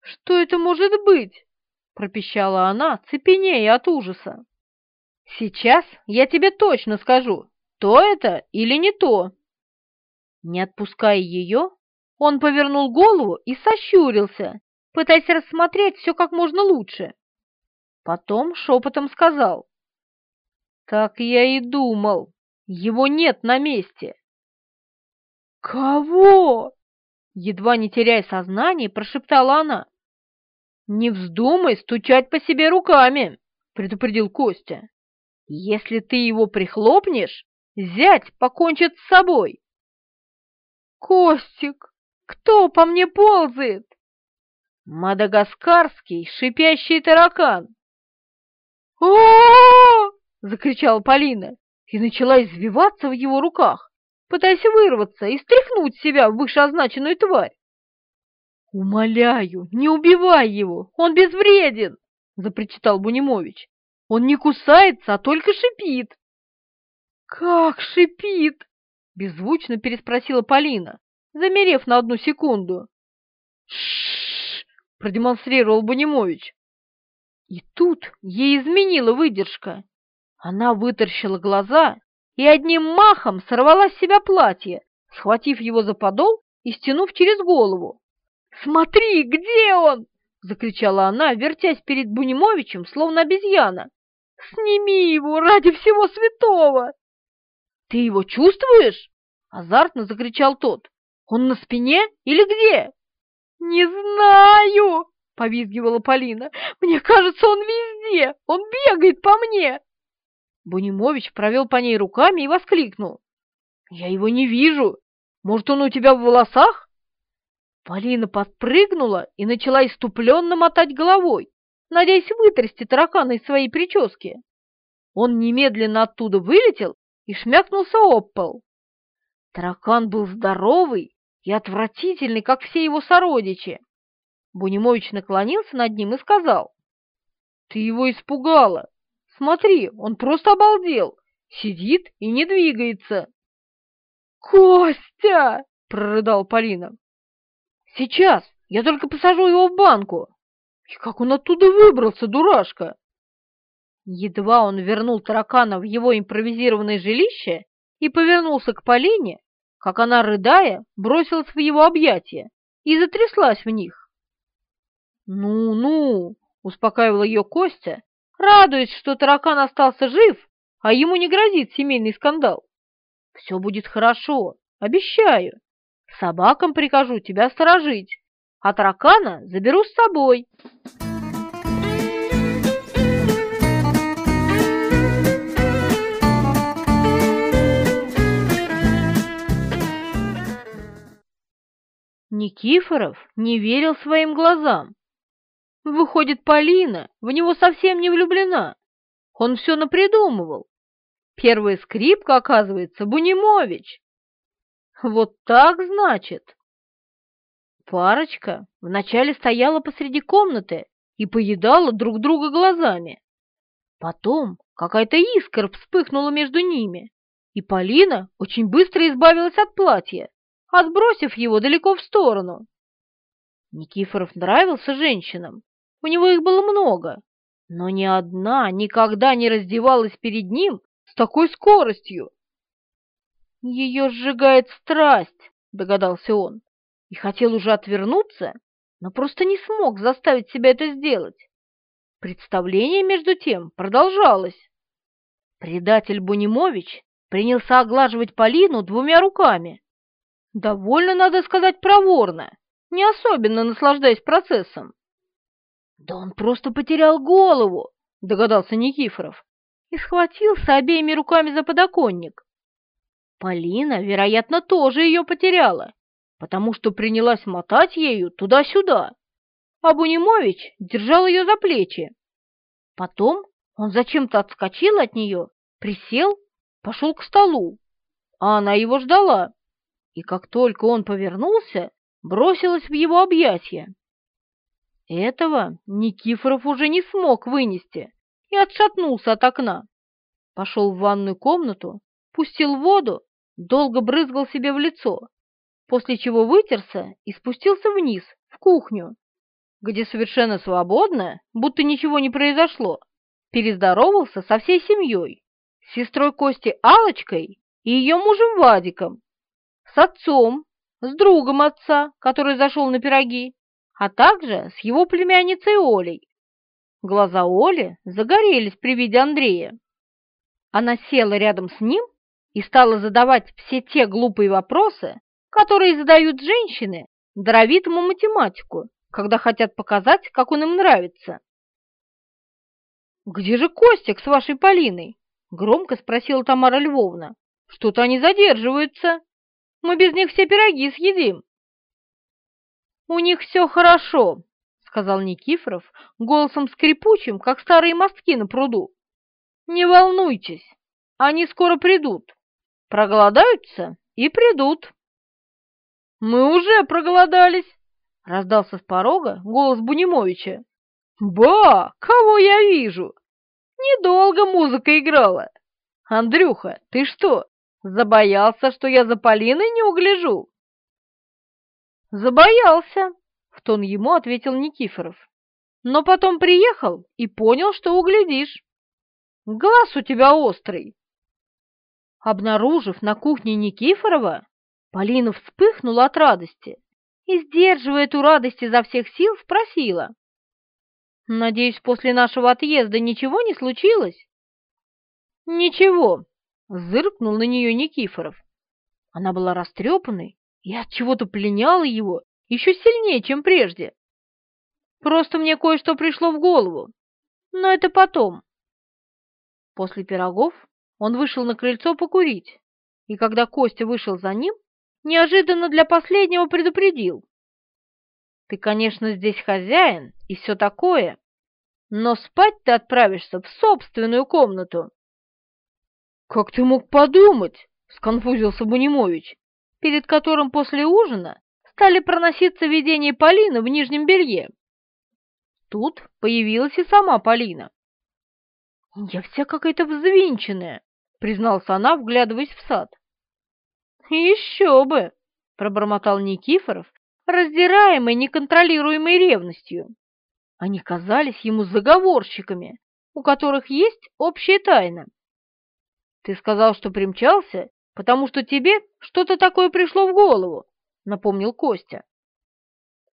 что это может быть?» — пропищала она, цепенея от ужаса. «Сейчас я тебе точно скажу, то это или не то!» Не отпуская ее, он повернул голову и сощурился, пытаясь рассмотреть все как можно лучше. Потом шепотом сказал. «Так я и думал, его нет на месте». «Кого?» Едва не теряя сознание, прошептала она. «Не вздумай стучать по себе руками!» — предупредил Костя. «Если ты его прихлопнешь, зять покончит с собой!» Костик, кто по мне ползает? Мадагаскарский шипящий таракан. О! закричала Полина и начала извиваться в его руках, пытаясь вырваться и стряхнуть себя в вышеозначенную тварь. «Умоляю, не убивай его, он безвреден!» — запричитал Бунимович. «Он не кусается, а только шипит!» «Как шипит!» Беззвучно переспросила Полина, замерев на одну секунду. Шш! продемонстрировал Бунимович. И тут ей изменила выдержка. Она выторщила глаза и одним махом сорвала с себя платье, схватив его за подол и стянув через голову. «Смотри, где он!» — закричала она, вертясь перед Бунимовичем, словно обезьяна. «Сними его ради всего святого!» «Ты его чувствуешь?» — азартно закричал тот. «Он на спине или где?» «Не знаю!» — повизгивала Полина. «Мне кажется, он везде! Он бегает по мне!» Бунимович провел по ней руками и воскликнул. «Я его не вижу! Может, он у тебя в волосах?» Полина подпрыгнула и начала иступленно мотать головой, надеясь вытрясти таракана из своей прически. Он немедленно оттуда вылетел и шмякнулся об пол. Таракан был здоровый и отвратительный, как все его сородичи. Бунимович наклонился над ним и сказал. «Ты его испугала! Смотри, он просто обалдел! Сидит и не двигается!» «Костя!» — прорыдал Полина. «Сейчас! Я только посажу его в банку!» «И как он оттуда выбрался, дурашка?» Едва он вернул таракана в его импровизированное жилище и повернулся к Полине, как она, рыдая, бросилась в его объятия и затряслась в них. «Ну-ну!» — успокаивал ее Костя, радуясь, что таракан остался жив, а ему не грозит семейный скандал. «Все будет хорошо, обещаю. Собакам прикажу тебя сторожить, а таракана заберу с собой». Никифоров не верил своим глазам. Выходит, Полина в него совсем не влюблена. Он все напридумывал. Первая скрипка, оказывается, Бунимович. Вот так значит. Парочка вначале стояла посреди комнаты и поедала друг друга глазами. Потом какая-то искра вспыхнула между ними, и Полина очень быстро избавилась от платья отбросив его далеко в сторону. Никифоров нравился женщинам, у него их было много, но ни одна никогда не раздевалась перед ним с такой скоростью. «Ее сжигает страсть», — догадался он, и хотел уже отвернуться, но просто не смог заставить себя это сделать. Представление, между тем, продолжалось. Предатель Бунимович принялся оглаживать Полину двумя руками, Довольно, надо сказать, проворно, не особенно наслаждаясь процессом. Да он просто потерял голову, догадался Никифоров и схватился обеими руками за подоконник. Полина, вероятно, тоже ее потеряла, потому что принялась мотать ею туда-сюда. А Бунимович держал ее за плечи. Потом он зачем-то отскочил от нее, присел, пошел к столу, а она его ждала и как только он повернулся, бросилась в его объятия. Этого Никифоров уже не смог вынести и отшатнулся от окна. Пошел в ванную комнату, пустил воду, долго брызгал себе в лицо, после чего вытерся и спустился вниз, в кухню, где совершенно свободно, будто ничего не произошло, перездоровался со всей семьей, с сестрой Кости Алочкой и ее мужем Вадиком, с отцом, с другом отца, который зашел на пироги, а также с его племянницей Олей. Глаза Оли загорелись при виде Андрея. Она села рядом с ним и стала задавать все те глупые вопросы, которые задают женщины даровитому математику, когда хотят показать, как он им нравится. «Где же Костик с вашей Полиной?» — громко спросила Тамара Львовна. «Что-то они задерживаются». Мы без них все пироги съедим». «У них все хорошо», — сказал Никифоров, голосом скрипучим, как старые мостки на пруду. «Не волнуйтесь, они скоро придут. Проголодаются и придут». «Мы уже проголодались», — раздался с порога голос Бунимовича. «Ба, кого я вижу! Недолго музыка играла! Андрюха, ты что, Забоялся, что я за Полиной не угляжу?» «Забоялся», — в тон ему ответил Никифоров. «Но потом приехал и понял, что углядишь. Глаз у тебя острый». Обнаружив на кухне Никифорова, Полина вспыхнула от радости и, сдерживая эту радость изо всех сил, спросила. «Надеюсь, после нашего отъезда ничего не случилось?» «Ничего», Зыркнул на нее Никифоров. Она была растрепанной и от чего-то пленяла его еще сильнее, чем прежде. Просто мне кое-что пришло в голову, но это потом. После пирогов он вышел на крыльцо покурить, и когда Костя вышел за ним, неожиданно для последнего предупредил. «Ты, конечно, здесь хозяин и все такое, но спать ты отправишься в собственную комнату». «Как ты мог подумать?» — сконфузился Бунимович, перед которым после ужина стали проноситься видения Полины в нижнем белье. Тут появилась и сама Полина. «Я вся какая-то взвинченная», — призналась она, вглядываясь в сад. «Еще бы!» — пробормотал Никифоров, раздираемый неконтролируемой ревностью. Они казались ему заговорщиками, у которых есть общая тайна. «Ты сказал, что примчался, потому что тебе что-то такое пришло в голову», — напомнил Костя.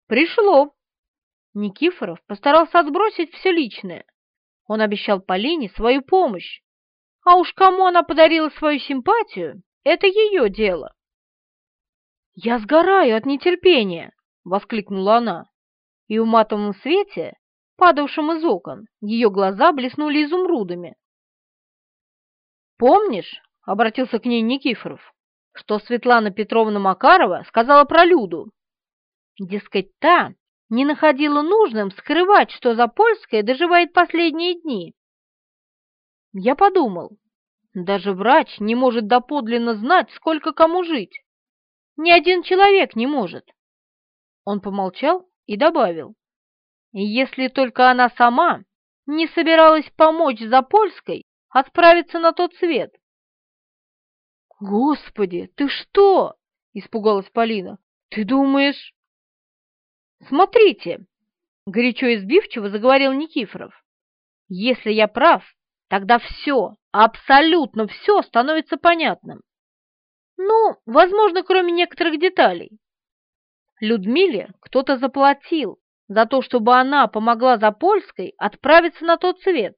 «Пришло». Никифоров постарался отбросить все личное. Он обещал Полине свою помощь. А уж кому она подарила свою симпатию, это ее дело. «Я сгораю от нетерпения!» — воскликнула она. И в матовом свете, падавшем из окон, ее глаза блеснули изумрудами. «Помнишь?» — обратился к ней Никифоров. «Что Светлана Петровна Макарова сказала про Люду?» «Дескать, та не находила нужным скрывать, что Запольская доживает последние дни». Я подумал, даже врач не может доподлинно знать, сколько кому жить. Ни один человек не может. Он помолчал и добавил. Если только она сама не собиралась помочь Запольской а отправиться на тот свет. «Господи, ты что?» — испугалась Полина. «Ты думаешь...» «Смотрите!» — горячо и сбивчиво заговорил Никифоров. «Если я прав, тогда все, абсолютно все становится понятным. Ну, возможно, кроме некоторых деталей. Людмиле кто-то заплатил за то, чтобы она помогла Запольской отправиться на тот свет.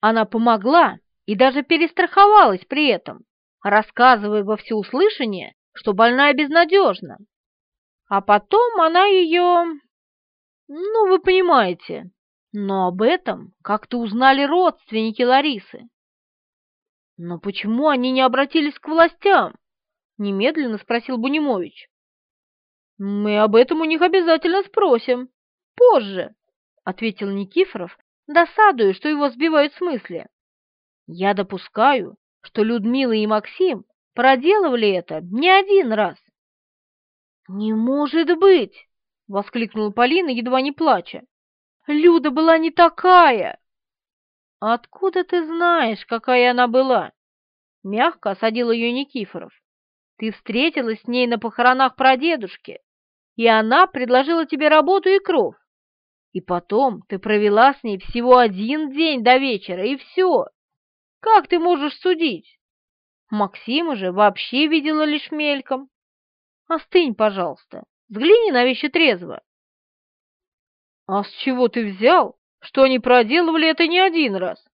Она помогла и даже перестраховалась при этом, рассказывая во всеуслышание, что больная безнадежна. А потом она ее... Ну, вы понимаете. Но об этом как-то узнали родственники Ларисы. Но почему они не обратились к властям? Немедленно спросил Бунимович. Мы об этом у них обязательно спросим. Позже, ответил Никифоров досадуя, что его сбивают с мысли. Я допускаю, что Людмила и Максим проделывали это не один раз. «Не может быть!» — воскликнула Полина, едва не плача. «Люда была не такая!» «Откуда ты знаешь, какая она была?» — мягко осадил ее Никифоров. «Ты встретилась с ней на похоронах прадедушки, и она предложила тебе работу и кров. И потом ты провела с ней всего один день до вечера, и все. Как ты можешь судить? Максима же вообще видела лишь мельком. Остынь, пожалуйста, взгляни на вещи трезво. А с чего ты взял, что они проделывали это не один раз?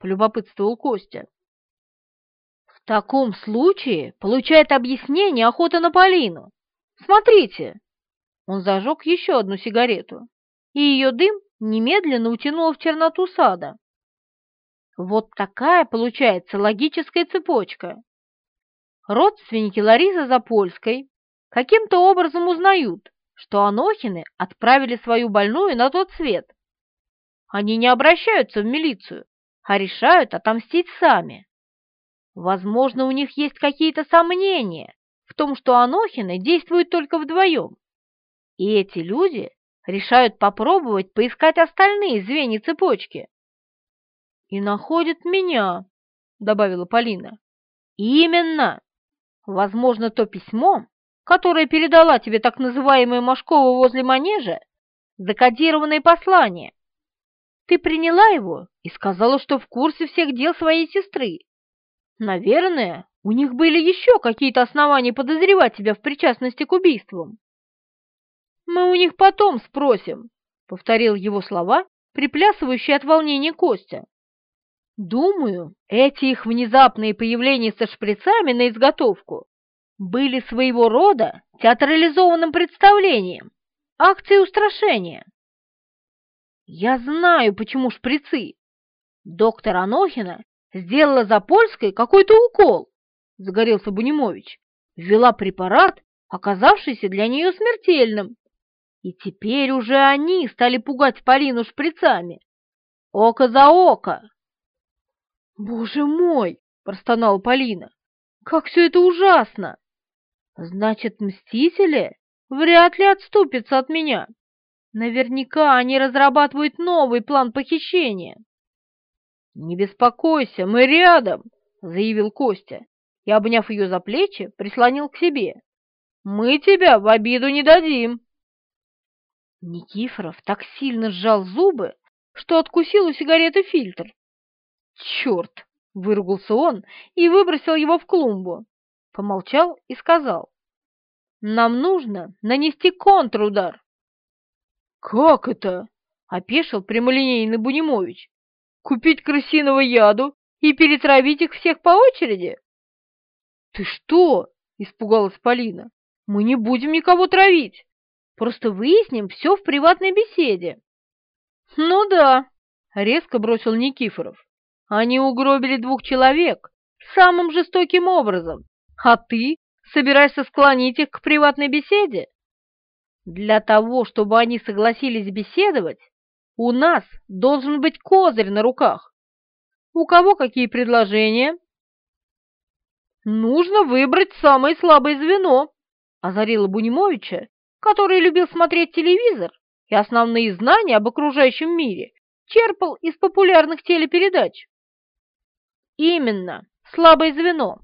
Полюбопытствовал Костя. В таком случае получает объяснение охота на Полину. Смотрите. Он зажег еще одну сигарету и ее дым немедленно утянуло в черноту сада. Вот такая получается логическая цепочка. Родственники Ларизы Запольской каким-то образом узнают, что Анохины отправили свою больную на тот свет. Они не обращаются в милицию, а решают отомстить сами. Возможно, у них есть какие-то сомнения в том, что Анохины действуют только вдвоем. И эти люди решают попробовать поискать остальные звенья цепочки. «И находят меня», — добавила Полина. «Именно! Возможно, то письмо, которое передала тебе так называемая Машкова возле манежа, закодированное послание. Ты приняла его и сказала, что в курсе всех дел своей сестры. Наверное, у них были еще какие-то основания подозревать тебя в причастности к убийствам. Мы у них потом спросим», — повторил его слова, приплясывающий от волнения Костя. Думаю, эти их внезапные появления со шприцами на изготовку были своего рода театрализованным представлением, акцией устрашения. Я знаю, почему шприцы. Доктор Анохина сделала за Польской какой-то укол, загорелся Бунимович, ввела препарат, оказавшийся для нее смертельным. И теперь уже они стали пугать Полину шприцами. Око за око. «Боже мой!» — простонала Полина. «Как все это ужасно!» «Значит, мстители вряд ли отступятся от меня. Наверняка они разрабатывают новый план похищения». «Не беспокойся, мы рядом!» — заявил Костя и, обняв ее за плечи, прислонил к себе. «Мы тебя в обиду не дадим!» Никифоров так сильно сжал зубы, что откусил у сигареты фильтр. «Черт!» — выругался он и выбросил его в клумбу. Помолчал и сказал. «Нам нужно нанести контрудар». «Как это?» — опешил прямолинейный Бунимович. «Купить крысиного яду и перетравить их всех по очереди?» «Ты что?» — испугалась Полина. «Мы не будем никого травить!» Просто выясним все в приватной беседе». «Ну да», — резко бросил Никифоров. «Они угробили двух человек самым жестоким образом, а ты собираешься склонить их к приватной беседе? Для того, чтобы они согласились беседовать, у нас должен быть козырь на руках. У кого какие предложения? Нужно выбрать самое слабое звено, озарила Бунимовича который любил смотреть телевизор и основные знания об окружающем мире черпал из популярных телепередач. Именно, слабое звено.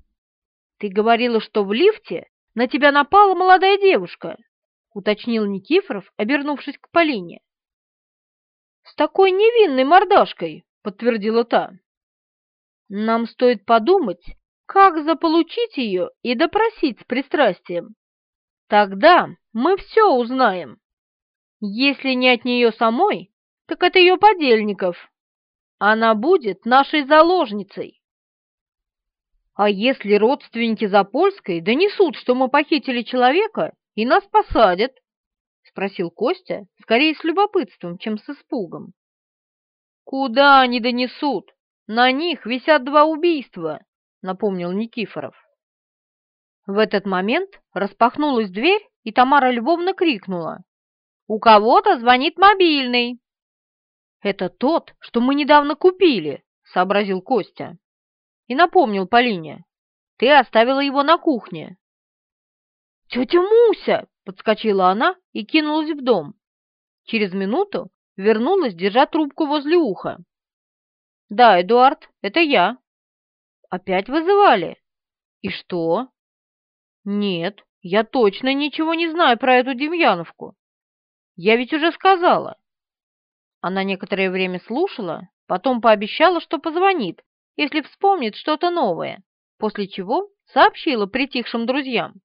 Ты говорила, что в лифте на тебя напала молодая девушка, уточнил Никифоров, обернувшись к Полине. С такой невинной мордашкой, подтвердила та. Нам стоит подумать, как заполучить ее и допросить с пристрастием, Тогда мы все узнаем. Если не от нее самой, так от ее подельников. Она будет нашей заложницей. А если родственники Запольской донесут, что мы похитили человека и нас посадят? Спросил Костя, скорее с любопытством, чем с испугом. Куда они донесут? На них висят два убийства, напомнил Никифоров. В этот момент распахнулась дверь, и Тамара Львовна крикнула. «У кого-то звонит мобильный!» «Это тот, что мы недавно купили», — сообразил Костя. И напомнил Полине. «Ты оставила его на кухне». «Тетя Муся!» — подскочила она и кинулась в дом. Через минуту вернулась, держа трубку возле уха. «Да, Эдуард, это я». «Опять вызывали?» «И что?» «Нет, я точно ничего не знаю про эту Демьяновку. Я ведь уже сказала». Она некоторое время слушала, потом пообещала, что позвонит, если вспомнит что-то новое, после чего сообщила притихшим друзьям.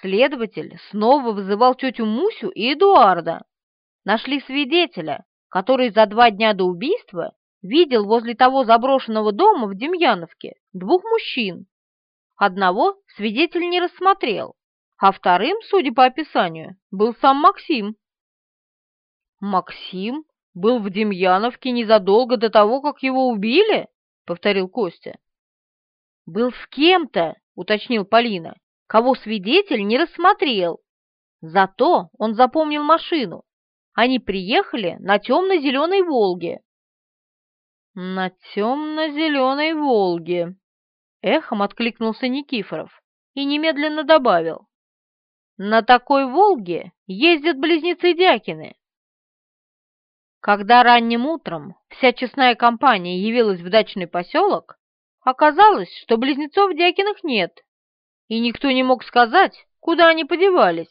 Следователь снова вызывал тетю Мусю и Эдуарда. Нашли свидетеля, который за два дня до убийства видел возле того заброшенного дома в Демьяновке двух мужчин, Одного свидетель не рассмотрел, а вторым, судя по описанию, был сам Максим. «Максим был в Демьяновке незадолго до того, как его убили?» — повторил Костя. «Был с кем-то», — уточнил Полина, — «кого свидетель не рассмотрел. Зато он запомнил машину. Они приехали на темно-зеленой «Волге». «На темно-зеленой «Волге», Эхом откликнулся Никифоров и немедленно добавил. На такой «Волге» ездят близнецы Дякины. Когда ранним утром вся честная компания явилась в дачный поселок, оказалось, что близнецов Дякиных нет, и никто не мог сказать, куда они подевались.